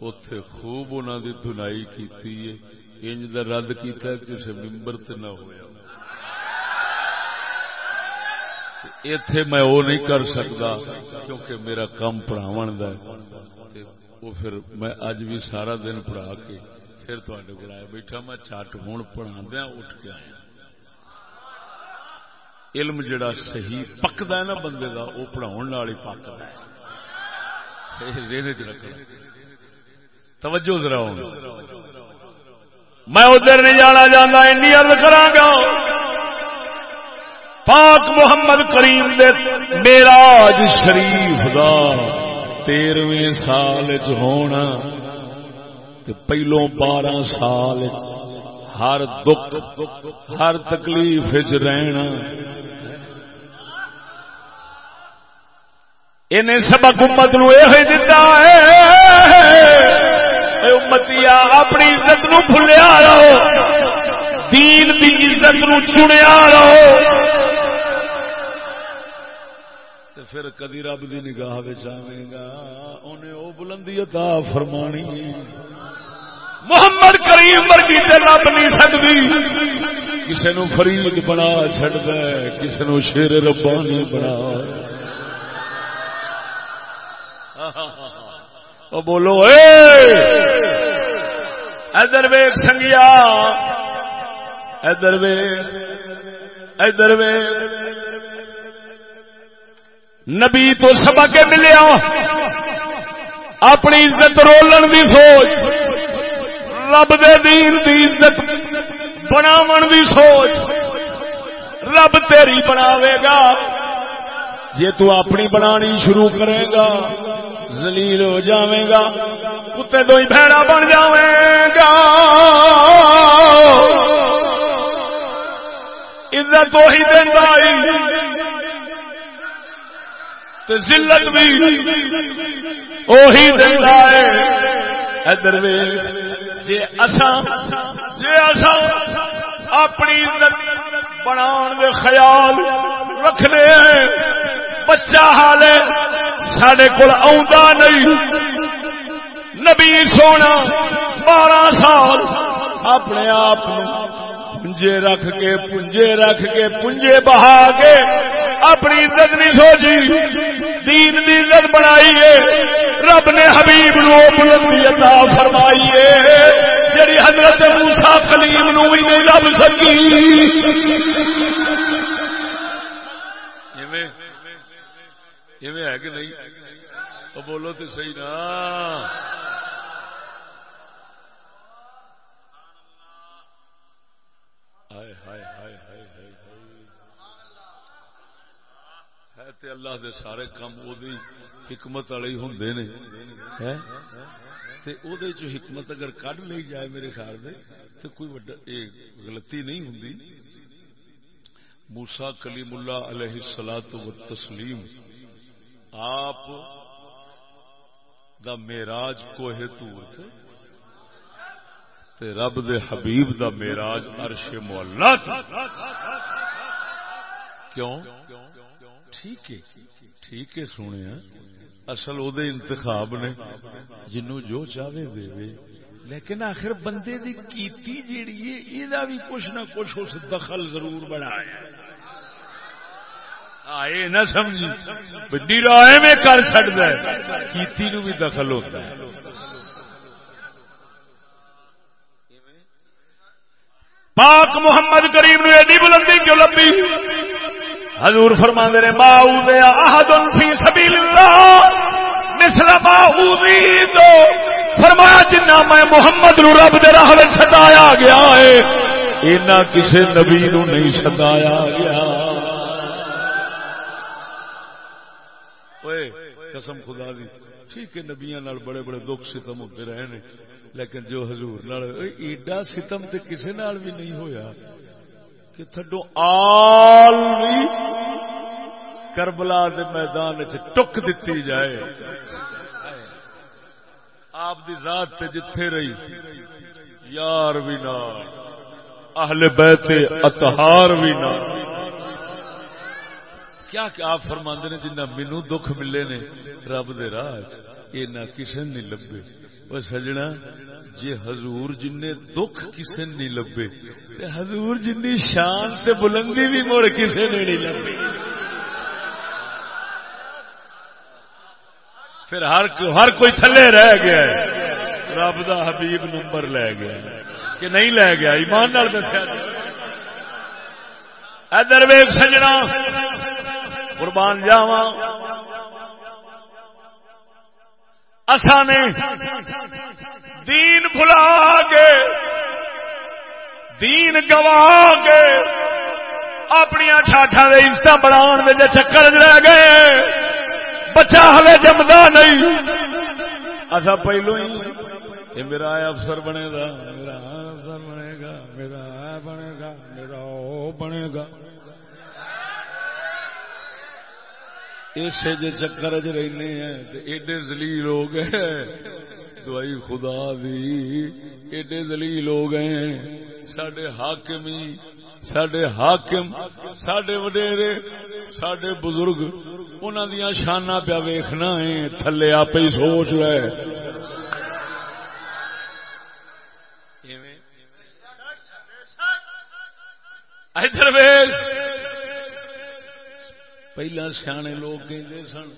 اوتھے خوب انہاں دی دھنائی کیتی ہے انج دا رد کیتا ہے کسے ممبر تے نہ ہویا۔ ایتھے میں وہ نہیں کر سکتا کیونکہ میرا کام پڑھاون دا ہے۔ وہ پھر میں اج بھی سارا دن پڑھا کے پھر تواڈے کول آیا بیٹھا میں چٹ ہن پڑھاندیاں اٹھ کے آیا۔ علم جڑا صحیح پکدا ہے نا بندے دا وہ پڑھاون نال ہی پکدا ہے۔ اے ذہن وچ رکھنا۔ توجہ ذرا میں ادھر نہیں جانا چاہتا ارد کرا گا پاک محمد کریم دے میراج شریف دا تیرویں سال ہونا پہلو بارہ سال ہر دکھ، ہر تکلیف رہنا۔ انہیں سبق امت نو یہ دتا ہے۔ اے امتی آ، اپنی عزت نو بھولیا رہو۔ دین دی عزت نو چنیا رہو۔ پھر کدی رب دی نگاہ آئے گا انہیں وہ بلندی عطا فرمانی۔ محمد کریم ورگی تے رب نہیں سکتی کسی نو فرید بنا چڈ کسی نو شیر ربانی بنا۔ وہ بولو ادر ویگ سنگیا۔ ادر ویگ ادر ویگ نبی تو سبا کے ملیا۔ اپنی عزت رولن دی سوچ، رب دے دین دی عزت بناو دی سوچ۔ رب تیری بناوے گا، جے تو اپنی بنانی شروع کرے گا۔ زلیل ہو جاوے گا، کتے دو ہی بھڑا بن جاوے گا۔ عزت وہی دینا ذلت بھی وہی دینا ہے۔ ادھر جی اصا جی اصا اپنی عزت بنا خیال رکھنے بچہ حال سڈے کو نہیں۔ نبی سونا، بارہ سال، اپنے آپ پنجے رکھ کے، پنجے رکھ کے، پنجے بہا کے اپنی عزت نہیں سوچی۔ دین دی عزت بنائی ہے۔ رب نے حبیب نو بلندی عطا فرمائی ہے۔ جڑی حضرت موسی کلیم نو بھی نہیں لب سکی۔ جی ہے کہ نہیں؟ بولو تو صحیح نا۔ تے اللہ دے سارے کام او حکمت والے ہوندے نے۔ ہیں تے او دے جو حکمت اگر کڈ لئی جائے میرے خیال دے، تے کوئی وڈا غلطی نہیں ہوندی۔ موسی کلیم اللہ علیہ الصلات و تسلیم آپ دا معراج کوہ تور تے رب دے حبیب دا معراج عرش مولا کیوں؟ ٹھیک ہے ٹھیک ہے سونے۔ اصل وہ انتخاب نے جنو جو چاہے دے وے لیکن آخر بندے دی کیتی جیڑی ہے یہ بھی کچھ نہ کچھ اس دخل ضرور بنایا آئے نہ سمجھی۔ بڑی رائے میں کر چڑتا ہے۔ کیتی نو بھی دخل ہوتا ہے۔ پاک محمد کریم نے ایڈی بلندی کیوں لمبی حضور فرما دے ما احد فی سبیل اللہ مثل ما تو فرمایا، جنہ میں محمد نو رب دے راہ وچ ستایا گیا ہے، اینا کسے نبی نو نہیں ستایا گیا۔ قسم خدا دی۔ ٹھیک ہے، نبیاں نال بڑے بڑے دکھ ستم ہوتے رہے نے، لیکن جو حضور نال ایڈا ستم تے کسے نال بھی نہیں ہویا کہ تھڈو آل بھی کربلا دے میدان ٹک دیتی جائے۔ آپ دی ذات تے جتھے رہی، یار بھی نہ اہل بیت اتہار بھی نہ کیا کہ آپ فرماندے نے جنہ مینو دکھ ملے نے، رب دے راہ یہ نہ کسی نہیں لبے۔ وہ سجنا جی حضور جن دکھ کسے نہیں لبے۔ تے حضور جن شان تے بلندی بھی مڑ کسے نے نہیں لبے۔ پھر ہر ہر کوئی تھلے رہ گیا ہے۔ رب دا حبیب نمبر لے گیا کہ نہیں لے گیا، ایمان نال دسیا ادھر ویگ سجنا۔ قربان جاواں۔ اسا نے دین بھلا کے، دین گوا کے اپنی ٹھاٹا عزت بنا چکر رہ گئے۔ بچہ ہلے جمدا نہیں۔ اصا پہلو ہی یہ میرا افسر بنے گا میرا افسر بنے گا میرا بنے گا میرا او بنے گا اسے جے چکر چ رہنے ہیں ایڈے زلیل ہو گئے دوائی خدا دی، ایڈے زلیل ہو گئے سڈے حاکمی سڈے حاکم سڈے وڈیرے سڈے بزرگ انہوں دیا شانہ پیا ویخنا ہے، تھلے آپ ہی سوچ رہے ادھر ویخ پہلا سیانے لوگ کہتے سن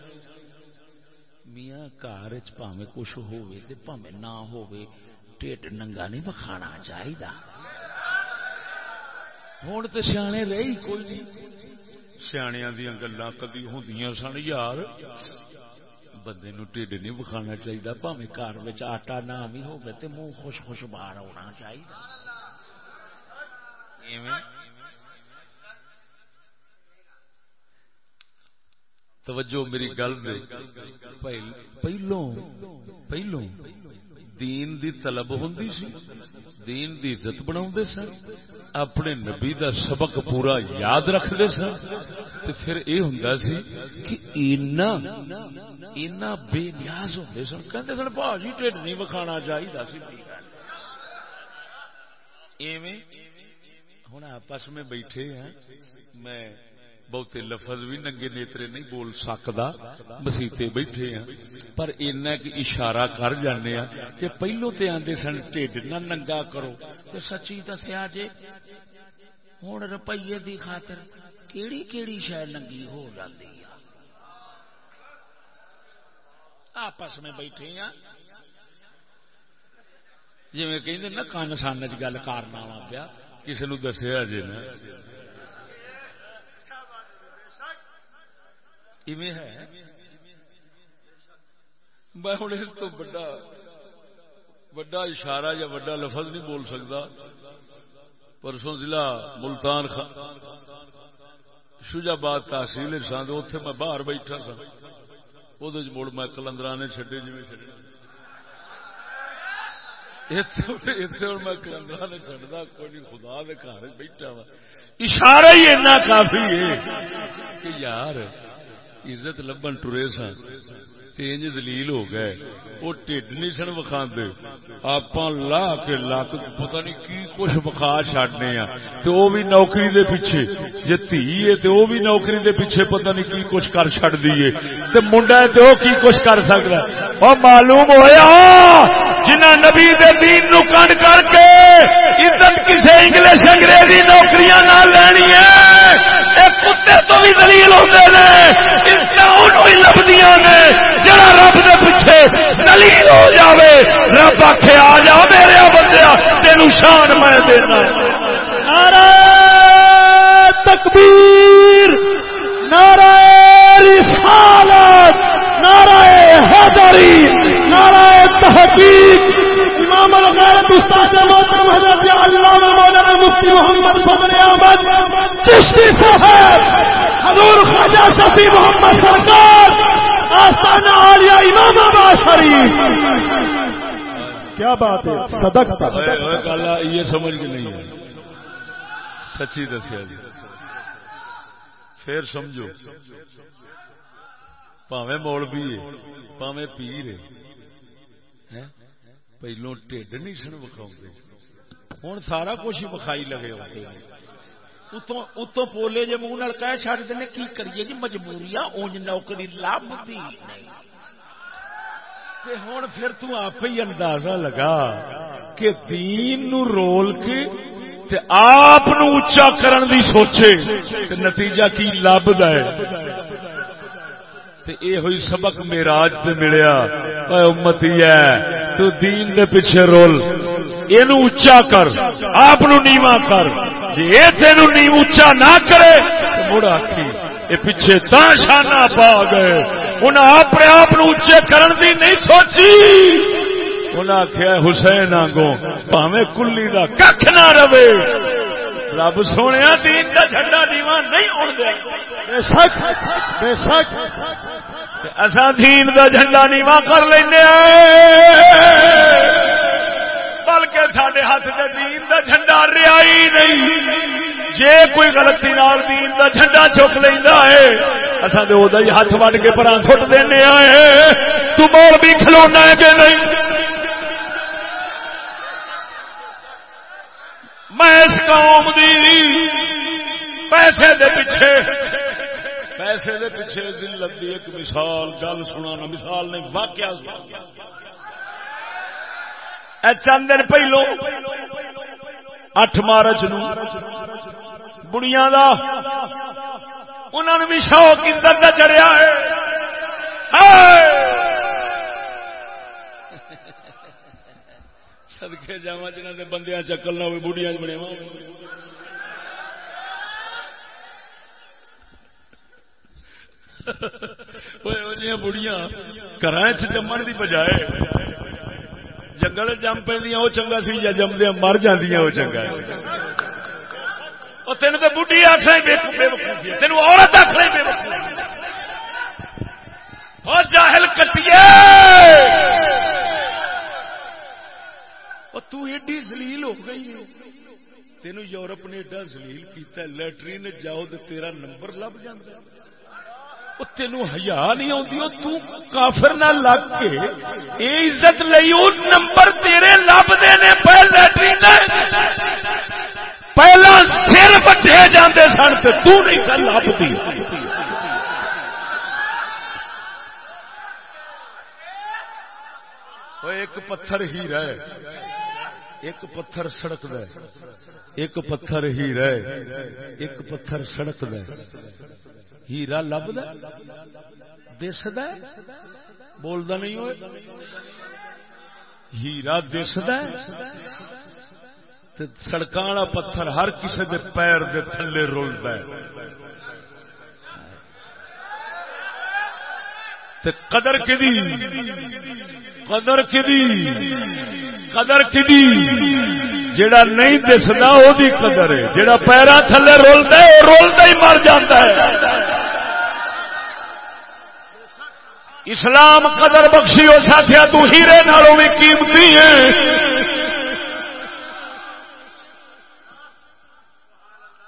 میاں گھر پاوے کچھ ہوے پاوے نہ ہوے ٹھڈ ننگا نہیں بکھانا چاہیے ہوں تو سیانے رہی کوئی نہیں سیاح دیا گلا کدی ہوں سن یار بندے نو ٹھڈ نہیں بکھانا چاہیے پاوے گھر آٹا نہ بھی ہوگا تو منہ خوش خوش باہر ہونا چاہیے توجہ میری گل دے۔ پہلو پہلو دین دی طلب ہوندی سی، دین دی عزت بنا سن، اپنے نبی دا سبق پورا یاد رکھتے سن۔ تے پھر اے ہوندا سی کہ اینا اینا بے نیاز ہوندے سن۔ کہندے سن، بھاجی، ٹھڈ نہیں وکھانا چاہیے سی۔ ایویں، ہن آپس میں بیٹھے ہیں۔ میں بہتے لفظ بھی ننگے نیترے نہیں بول سکتا مسیطے بیٹھے ہیں پر اینا کہ اشارہ کر جانے ہیں کہ پہلو تے آندے سن ٹھڈ نہ ننگا کرو تو سچی دسیا جے ہوں روپیے دی خاطر کیڑی کیڑی شہ ننگی ہو جاتی ہے آپس میں بیٹھے ہیں جی میں کہیں دے نا کان سان چ گل کرنا پیا کسی نو دسیا جی نا ایویں ہے؟ میں ہوں اس تو بڑا بڑا اشارہ یا بڑا لفظ نہیں بول سکتا۔ پرسوں ضلع ملتان شجاباد تحصیل سن اتے میں باہر بیٹھا سا وہ مڑ میں کلندرا نے چڈے جی اتنے میں کلندرا نے چڑھتا کوئی نہیں، خدا دے گھر بیٹھا وا۔ اشارہ ہی اتنا کافی ہے کہ یار عزت لبن ٹرے سن انج دلیل ہو گئے۔ وہ ٹھڈ نہیں سن وکھا آپ لا کے لک پتا نہیں کی کچھ وکھا چڈنے آ تو وہ بھی نوکری دے پیچھے۔ جی تھی ہے تو وہ بھی نوکری دے پیچھے پتا نہیں کی کچھ کر چڈ دیے تو منڈا ہے تو وہ کی کچھ کر سکتا اور معلوم ہوا جنہ نبی دے دین نو کنڈ کر کے عزت کسی انگلش انگریزی نوکریاں نہ لینی ہے اے کتے تو بھی دلیل ہوتے ہیں لبدیاں نے، جڑا رب دے پیچھے دلیل ہو جاوے، رب آخے آ جا میرے بندیا تین شان میں دینا نعرہ تکبیر، نعرہ رسالت۔ نعرہ حیدری، نعرہ تحقیق۔ امام الغیرت استاد محترم حضرت علامہ مولانا مفتی محمد فضل احمد، چشتی صاحب، حضور خواجہ شفیع محمد سرکار، آستانہ عالیہ امام آباد شریف۔ کیا بات ہے؟ صدق یہ سمجھ کے نہیں ہے سچی دسیا جی۔ پھر سمجھو۔ پاوے مول بھی پاوے پیر ہے پہلو ٹھڈ نہیں سن وکھاؤ ہوں سارا کچھ ہی بخائی لگے ہوتے اتوں پولے جی منہ کہہ چڑ دے کی کریے جی مجبوری اونج نوکری لبھی ہوں پھر تو آپ ہی اندازہ لگا کہ دین نو رول کے تے آپ اچا کرن دی سوچے تے نتیجہ کی لبد ہے اے ہوئی سبق میراج تے ملیا۔ اے امتی ہے، تو دین دے پیچھے رول۔ اینو اونچا کر، آپ نو نیواں کر۔ جے اے تینو نیم اونچا نہ کرے، تو مڑ آکھی، اے پیچھے تا شانہ پا گئے۔ انہاں اپنے آپ نو اونچے کرن دی نہیں سوچی۔ انہاں آکھیا، حسین آنگو، پاویں کلی دا ککھ نہ رہے۔ رب سونے دین کا جھنڈا دیوا نہیں ہونے دیا بے شک بے شک۔ اصا دین کا جھنڈا نیوا کر لینا بلکہ سڈے ہاتھ سے دین کا جھنڈا رہا ہی نہیں۔ جے کوئی غلطی نال دین کا جھنڈا چک لینا ہے اصا تو وہ ہاتھ وڈ کے پرا سٹ دینا ہے تو بول بھی کھلونا ہے کہ نہیں؟ میں اس قوم دی پیسے دے پیچھے پیسے دے پیچھے ذلت دی ایک مثال، گل سنا مثال نہیں، واقعہ چند دن پہلو، اٹھ مارچ نو بڑیا انہوں نے بھی شوق اندر کا چڑیا ہے۔ سدکے جا جنہ کے بندے چکل نہ ہوئے بڑھیا جی بڑے بڑھیا گھر چمن کی بجائے جنگل جم پہ وہ چنگا سی یا جمدیا مر جی وہ چنگا تین تو بڑھی آخر تین عورت آخر جاہل کٹیے تو ایڈی زلیل ہو گئی تین یورپ نے ایڈا زلیل کیتا لیٹرین جاؤ تو تیرا نمبر لب جاتا تین ہزار نہیں آتی کافر نہ لگ کے اے عزت لئی او نمبر تیرے لب دے پہلے پہلا سر بٹے جاندے سن تو تو نہیں سن لبتی ایک پتھر ہی رہے۔ ایک پتھر سڑک دے۔ ایک پتھر ہی رہے۔ ایک پتھر سڑک دے۔ ہیرا لب دسد بولتا نہیں ہوئے۔ ہیرا دسد سڑک والا پتھر ہر کسی دے پیر دے تھلے رولتا ہے۔ قدر کدی قدر کدی قدر کدی جڑا نہیں دستا وہ قدر ہے۔ جڑا پیرا تھلے رولتا ہے وہ رولتا ہی مر جاتا ہے۔ اسلام قدر بخشی ہو ساتھیا تو ہیرے نالوں بھی قیمتی ہے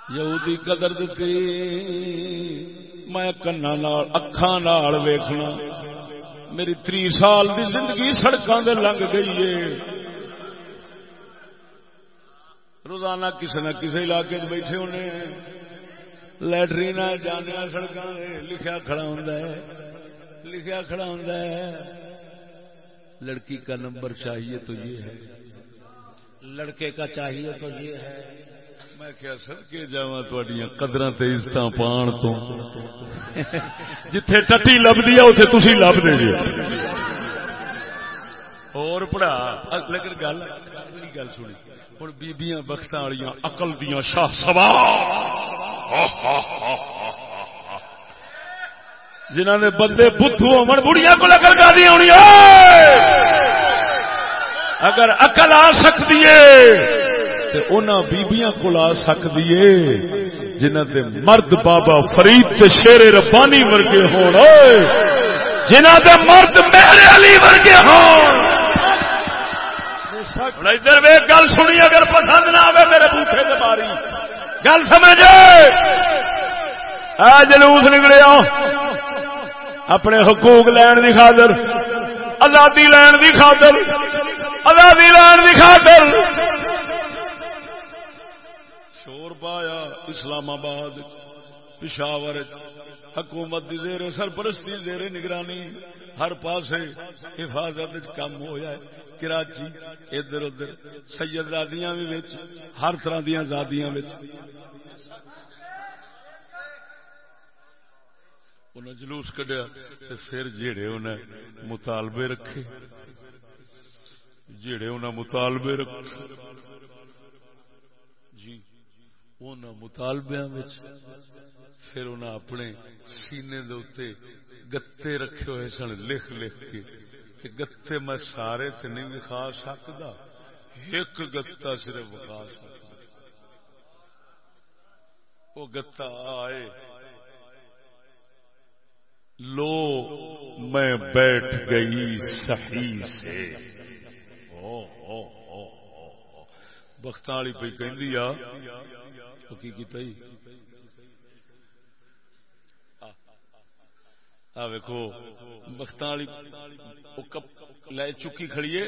یہودی قدر دیتی میں کنا اکھان ویخنا میری تری سال دی زندگی سڑکوں دے لنگ گئی ہے۔ روزانہ کسی نہ کسی علاقے بیٹھے ہونے لٹرین جانے سڑکوں لکھا کھڑا ہوں لکھا کھڑا ہوں لڑکی کا نمبر چاہیے تو یہ ہے۔ لڑکے کا چاہیے تو یہ ہے۔ میں کیا سر کے جا قدر عزت پان تو؟ جتھے ٹٹی لبدی ہے اتنے تھی لب دے جی۔ اور پڑھا، لیکن گل گل سنی۔ ہوں بیبیاں بخت والی اقل دیا شاہ سوار جنہ نے بندے بتھو امن بڑھیا کو لکڑ گا دی ہونی اگر اقل آ سکتی ہے تو انہوں بیبیاں کو آ سکتی ہے جنہ دے مرد بابا فرید تے شیر ربانی ورگے ہون جنہ دے مرد میرے علی ورگے ہون! ادھر وے گل سنی، اگر پسند نہ آئے میرے بوٹے سے ماری۔ گل سمجھے؟ جلوس نکلے آؤ۔ اپنے حقوق لین کی خاطر، آزادی لین کی خاطر، آزادی لین کی خاطر۔ شور پایا اسلام آباد پشاور حکومت کی زیر سرپرستی، زیر نگرانی۔ ہر پاس حفاظت کم ہوا کراچی، ادھر ادھر۔ سید زادیاں بھی ہر طرح دیا زادیاں انہیں جلوس کڈیا پھر جیڑے انہیں مطالبے رکھے۔ جیڑے انہیں مطالبے رکھے۔ جی ان مطالبیا پھر انہیں اپنے سینے دے گتے رکھے ہوئے سن، لکھ لکھ کے۔ گتے میں سارے تو نہیں وکھا سکتا ایک گتا صرف وکھا سکتا وہ گتا آئے۔ لو میں بیٹھ گئی صحیح سے۔ بخت والی پی کہ ویکو بخت والی لے چکی کھڑیے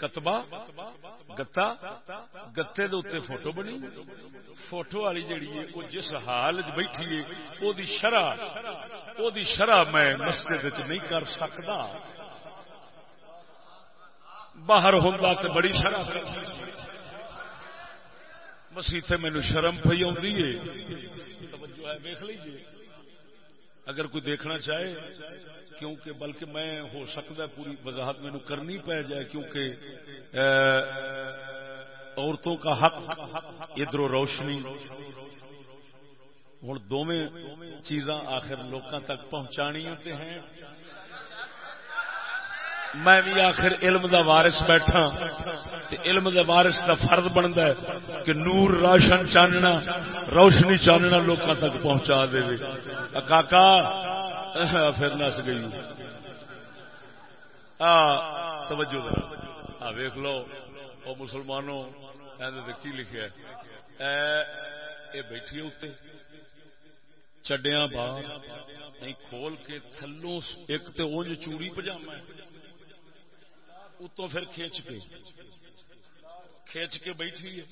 کتبا گتا گتے دے فوٹو بنی۔ فوٹو والی جیڑی ہے وہ جس حال بیٹھی ہے وہ شرح وہ شرح میں مسجد نہیں کر سکتا باہر ہوتا تو بڑی شرح مسیح مینو شرم پی آئی ہے۔ ویخ لیجیے اگر کوئی دیکھنا چاہے، کیونکہ بلکہ میں ہو سکتا ہے پوری وضاحت مینو کرنی پی جائے، کیونکہ عورتوں کا حق ادھر روشنی۔ ہوں، دونوں چیزاں آخر لوگوں تک پہنچانی ہیں۔ میں بھی آخر علم دا وارث بیٹھا علم دا وارث دا فرد بنتا ہے کہ نور روشن چاننا، روشنی چاننا لوگوں تک پہنچا دے کاکا، پھر نس گئی۔ توجہ ویخ لو وہ مسلمانوں کی لکھا بیٹھی اتنے چڈیا باہر۔ نہیں کھول کے تھلوں ایک تو اونج چوڑی پجاما اتوں پھر کھچ کے۔ کھچ کے بیٹھی ہے۔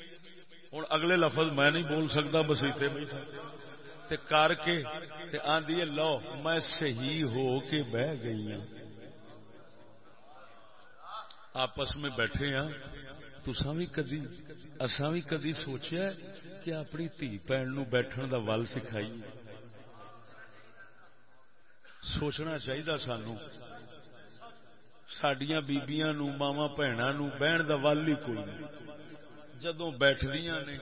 ہوں اگلے لفظ میں نہیں بول سکتا بس اتنے بیٹھا۔ تے کر کے تے آندی لو، میں صحیح ہو کے بہ گئی ہوں آپس میں بیٹھے ہاں۔ تسا بھی کدی اصا بھی کدی سوچیا کہ اپنی دھی بھن نو بیٹھن دا ول سکھائی۔ سوچنا چاہیے سانو سڈیا بیبیاں نو ماوا نو بہن دا ول ہی کوئی نہیں جدو بیٹھدیاں نے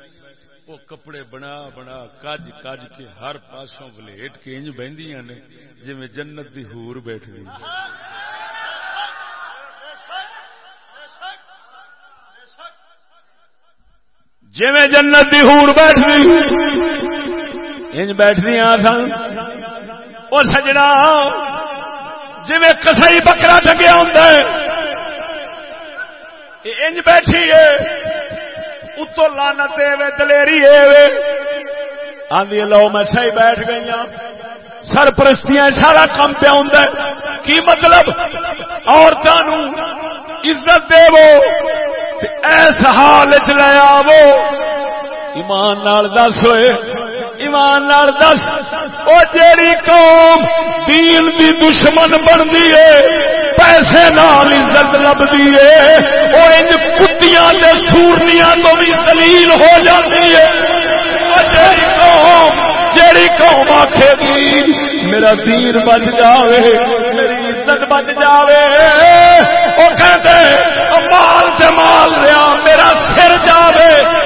وہ کپڑے بنا بنا کج کج کے ہر پاسوں ولیٹ کے انج بہندیاں نے جی جنت دی ہور بیٹھ گئی جی جنت دی ہور بیٹھ گئی انج بیٹھ دیا سن وہ سجڑا جی کسائی بکرا ٹگیا ہوں انج بیٹھی ہے اتو لانا دلیری آدھی لو میں سہی بیٹھ گئی ہوں سرپرستیاں سارا کام پیا ہوں کی مطلب؟ عورتوں عزت دو ایس حال چ لے آو ایمان نال دس ہوئے۔ ایمان نال دس۔ او جیڑی قوم دین دی دشمن بنتی ہے، پیسے نال عزت لبدی ہے۔ او انج کتیاں تے سورنیاں تو بھی دلیل ہو جاتی ہے۔ او جیڑی قوم جیڑی قوم آکھے گی، میرا دین بچ جاوے، میری عزت بچ جاوے۔ او کہندے مال تے مال لیا، میرا سر جاوے۔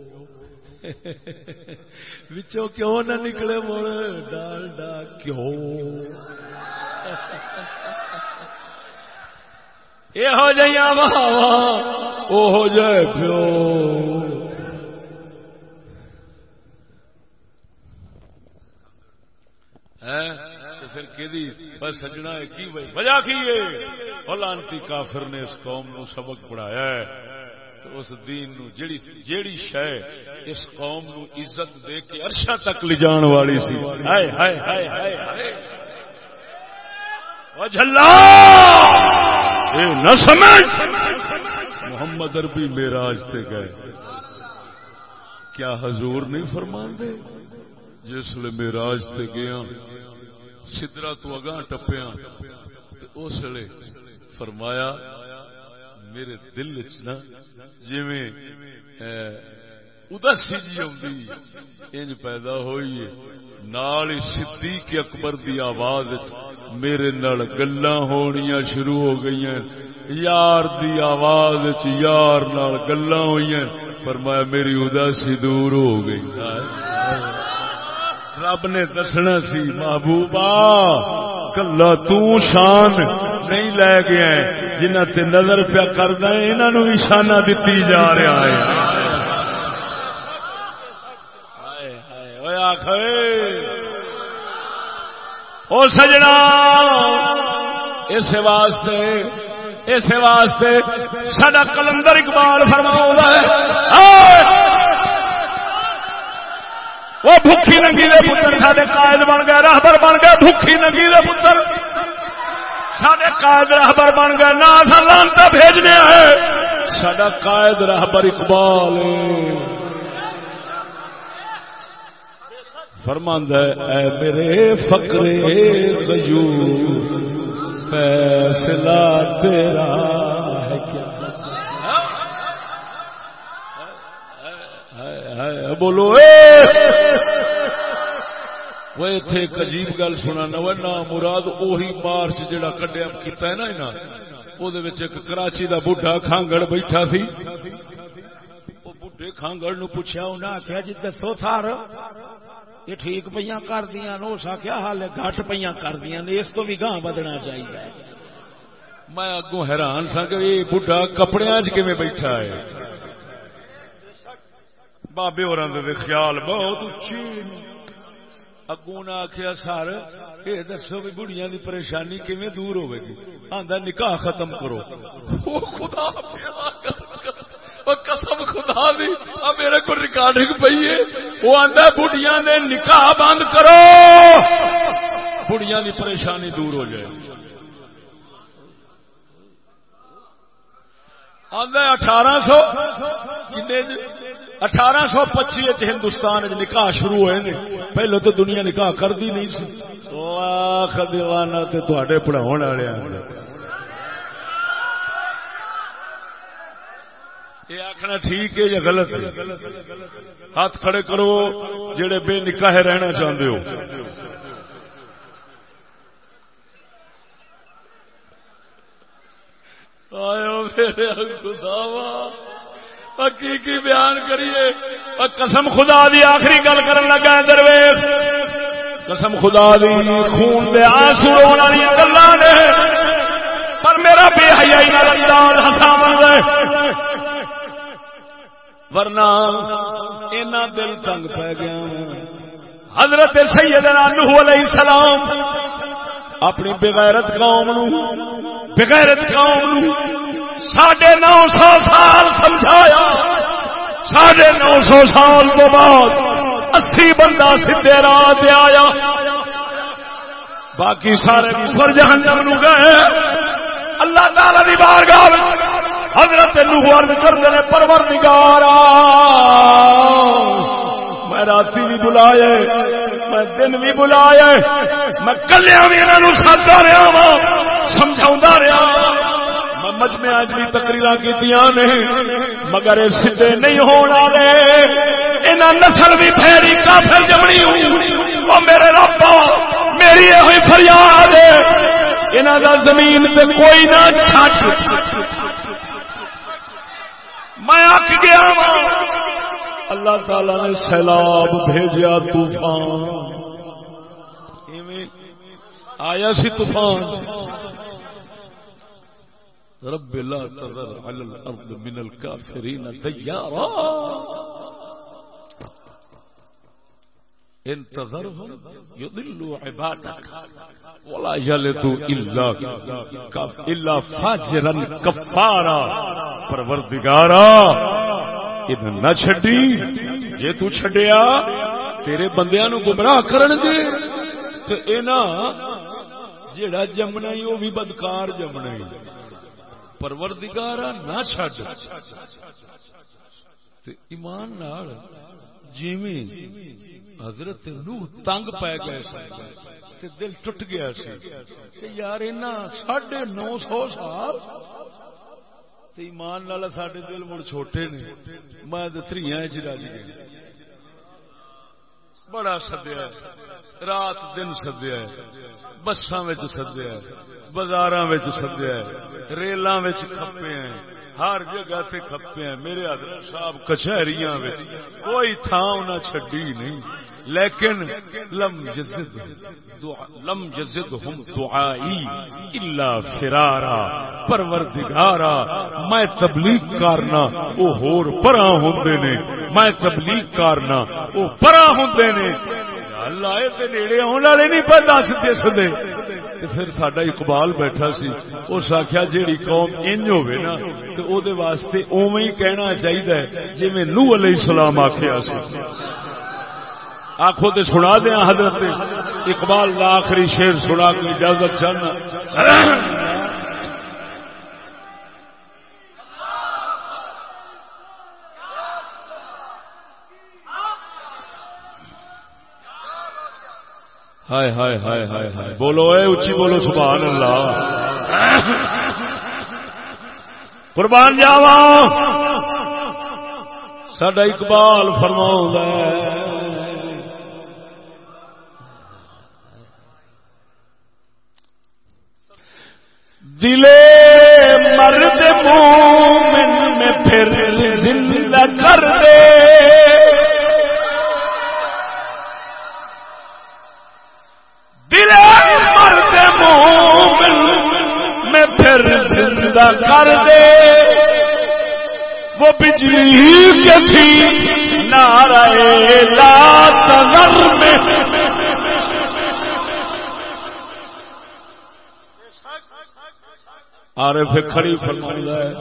وچوں کیوں نہ نکلے مڑ؟ ڈالڈا کیوں؟ یہ جہاں ماوا وہ جائے پیو پھر کہ بس سجنا کی وجہ؟ کی ہے؟ لانتی کافر نے اس قوم نو سبق پڑھایا ہے۔ تو اس دین نو جیڑی جیڑی شے اس قوم نو عزت دے کے عرشا تک لے جان والی سی۔ ہائے ہائے ہائے ہائے ہائے۔ وجھلا اے نہ سمجھ! محمد عربی معراج تے گئے۔ کیا حضور نہیں فرمان دے جس لے معراج تے گیا سدرا تو اگاں ٹپیاں تے اس لے فرمایا میرے دل چ نا جی اداسی جی انج پیدا ہوئی ہے۔ نال صدیق اکبر دی آواز میرے نال گلا ہونیا شروع ہو گئی یار دی آواز یار نال گلا ہوئی پر میں میری اداسی دور ہو گئی۔ رب نے دسنا سی، محبوبہ کلا تان نہیں لے گیا جنہ تے نظر پیا کرنا انہوں بھی شانہ دیتی جا رہا ہے۔ آخ او سجنا اس واسطے اس واسطے سڈا کلندر اقبال فرما ہے۔ وہ بھوکی ننگی دے پتر سارے قائد بن گئے راہبر بن گئے بھوکی ننگی دے پتر۔ سارے قائد راہبر بن گئے، نہ لانتا بھیجنے ہے سڈا قائد راہبر اقبال فرماند ہے، اے میرے فقرے غیو فیصلہ تیرا ہے کیا ہے. بولو وہ اتنے ایک عجیب گل سنا نا. مراد اوہی مارچ جڑا کڈیا کیتا ہے نا یہاں وہ ایک کراچی دا بڈھا کھانگڑ بیٹھا سی. بڈھے کھانگڑ نو پوچھا انہیں آخیا جی دسو سار، یہ ٹھیک پہ کر دیا نو سا کیا حال ہے گھٹ پہ کر دیا اس تو بھی گاہ بدنا چاہیے۔ میں اگوں حیران سا کہ یہ بڈھا کپڑے چ بیٹھا ہے؟ بابے اور خیال بہت اچھی اگوں نے آخیا سر یہ دسو بھی بڑھیا کی پریشانی کیون دور ہوے گی؟ آدھا نکاح ختم کرو۔ خدا قسم۔ خدا دی میرے کو ریکارڈنگ پی ہے وہ آدھا بڑھیا نے نکاح بند کرو۔ بڑھیا کی پریشانی دور ہو جائے۔ آدھا اٹھارہ سو اٹھارہ سو پچی ہندوستان نکاح شروع ہوئے نے، پہلو تو دنیا نکاح کر دی نہیں سی۔ لاکھ دیوانہ تے تواڈے پڑھاون والے یہ آخنا ٹھیک ہے یا غلط ہے؟ ہاتھ کھڑے کرو، جڑے بے نکاح رہنا چاہتے ہو آئے میرے خدا حقیقی بیان کریے۔ قسم خدا دی آخری گل کرن لگا درویش۔ قسم خدا دی خون دے آنسو رونا دی گلا نے۔ پر میرا بے حیائی نہ انداز ہساون دے ورنہ اینا دل تنگ پہ گیا حضرت سیدنا نوح علیہ السلام اپنی بغیرت قوم نو بغیرت قوم نو ساڑھے نو سو سال سمجھایا، ساڑھے نو سو سال تو بعد اسی بندہ سیدے رات آیا۔ باقی سارے سر جہنم نو گئے۔ اللہ تعالی دی بارگاہ حضرت نوح عرض کرتے ہیں پروردگارا میں رات بھی بلائے، میں دن بھی بلائے، میں کلیا بھی انہوں سدا رہا وا سمجھا رہا۔ میں مجمع بھی تقریر کی مگر یہ سیدے نہیں ہونا نسل بھی پھیری کافر جمنی وہ میرے رب، میری یہ ہوئی فریاد انہوں کا زمین پہ کوئی نہ چھٹ۔ میں آک گیا اللہ تعالی نے سیلاب بھیجا طوفان۔ آیا سی طوفان رب لا تذر على الارض من الكافرين ديارا. انتظرهم يضلوا عبادك ولا يلدوا الا الا فاجرا كفارا. پروردگارا، انہیں نہ چھڈی، جے تو چھڈیا، تیرے بندیاں نو گمراہ کرن دے تے اینا جیڑا جمنا ہی وہ بھی بدکار جمنا ہی پروردگارا نہ چڈ ایمان نال جیویں حضرت نوح تنگ پی گئے تے دل ٹوٹ گیا سی کہ یار اینا ساڑھے نو سو سال تے ایمان نال ساڈے دل مڑ چھوٹے نے، میں تے تھریاں وچ رج گیا بڑا سدیا رات دن سدیا بساں سدیا بازار سدیا ریلوں کھپے ہیں، ہر جگہ سے کھپے ہیں، میرے حضرت صاحب کچہریاں کوئی تھان چڈی نہیں۔ لیکن لم جزد لم جزد ہم دعائی الا فرارا، پروردگارا، میں تبلیغ کرنا او ہور پرا ہوندے نے، میں تبلیغ کرنا او پرا ہوندے نے۔ اللہ، اے تے نیڑے آن والے نہیں پہ دس دس دے۔ تے پھر ساڈا اقبال بیٹھا سی اس آخیا جیڑی قوم انج ہوے نا، تے او دے واسطے اوویں ہی کہنا چاہیے جویں جی نوح علیہ السلام آکھیا سی۔ آخو تے سنا دیا حضرت اقبال لا آخری شیر سنا کے اجازت چاہنا۔ ہائے ہائے ہائے ہائے ہائے۔ بولو، اے اچھی بولو، سبحان اللہ۔ قربان جاوا سڈا اقبال فرماؤں دلے مرد مومن میں پھر زندہ کر دے۔ مرد مومن میں پھر زندہ کر دے۔ وہ بجلی کے تھی نارا تذر میں آرے پھر کھڑی فرما ہے۔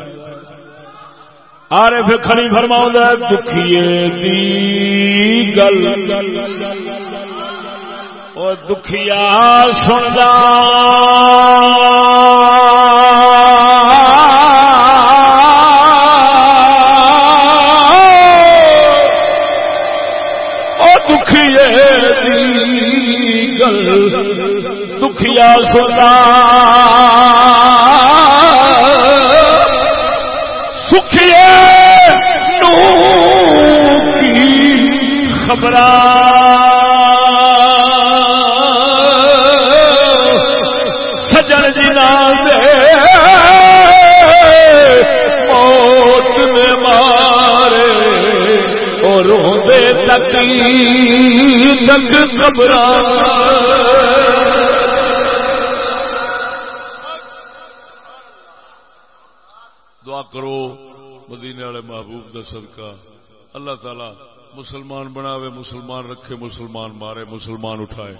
آرے کھڑی فرما ہے، دکھیے دی گل۔ دکھیا سندا۔ دکھیے گل۔ دکھیا سندا۔ سکھیے نو کی خبریں۔ موت میں مارے اور تک خبر کرو۔ مدینے والے محبوب کا صدقہ۔ اللہ تعالی مسلمان بناوے، مسلمان رکھے، مسلمان مارے، مسلمان اٹھائے۔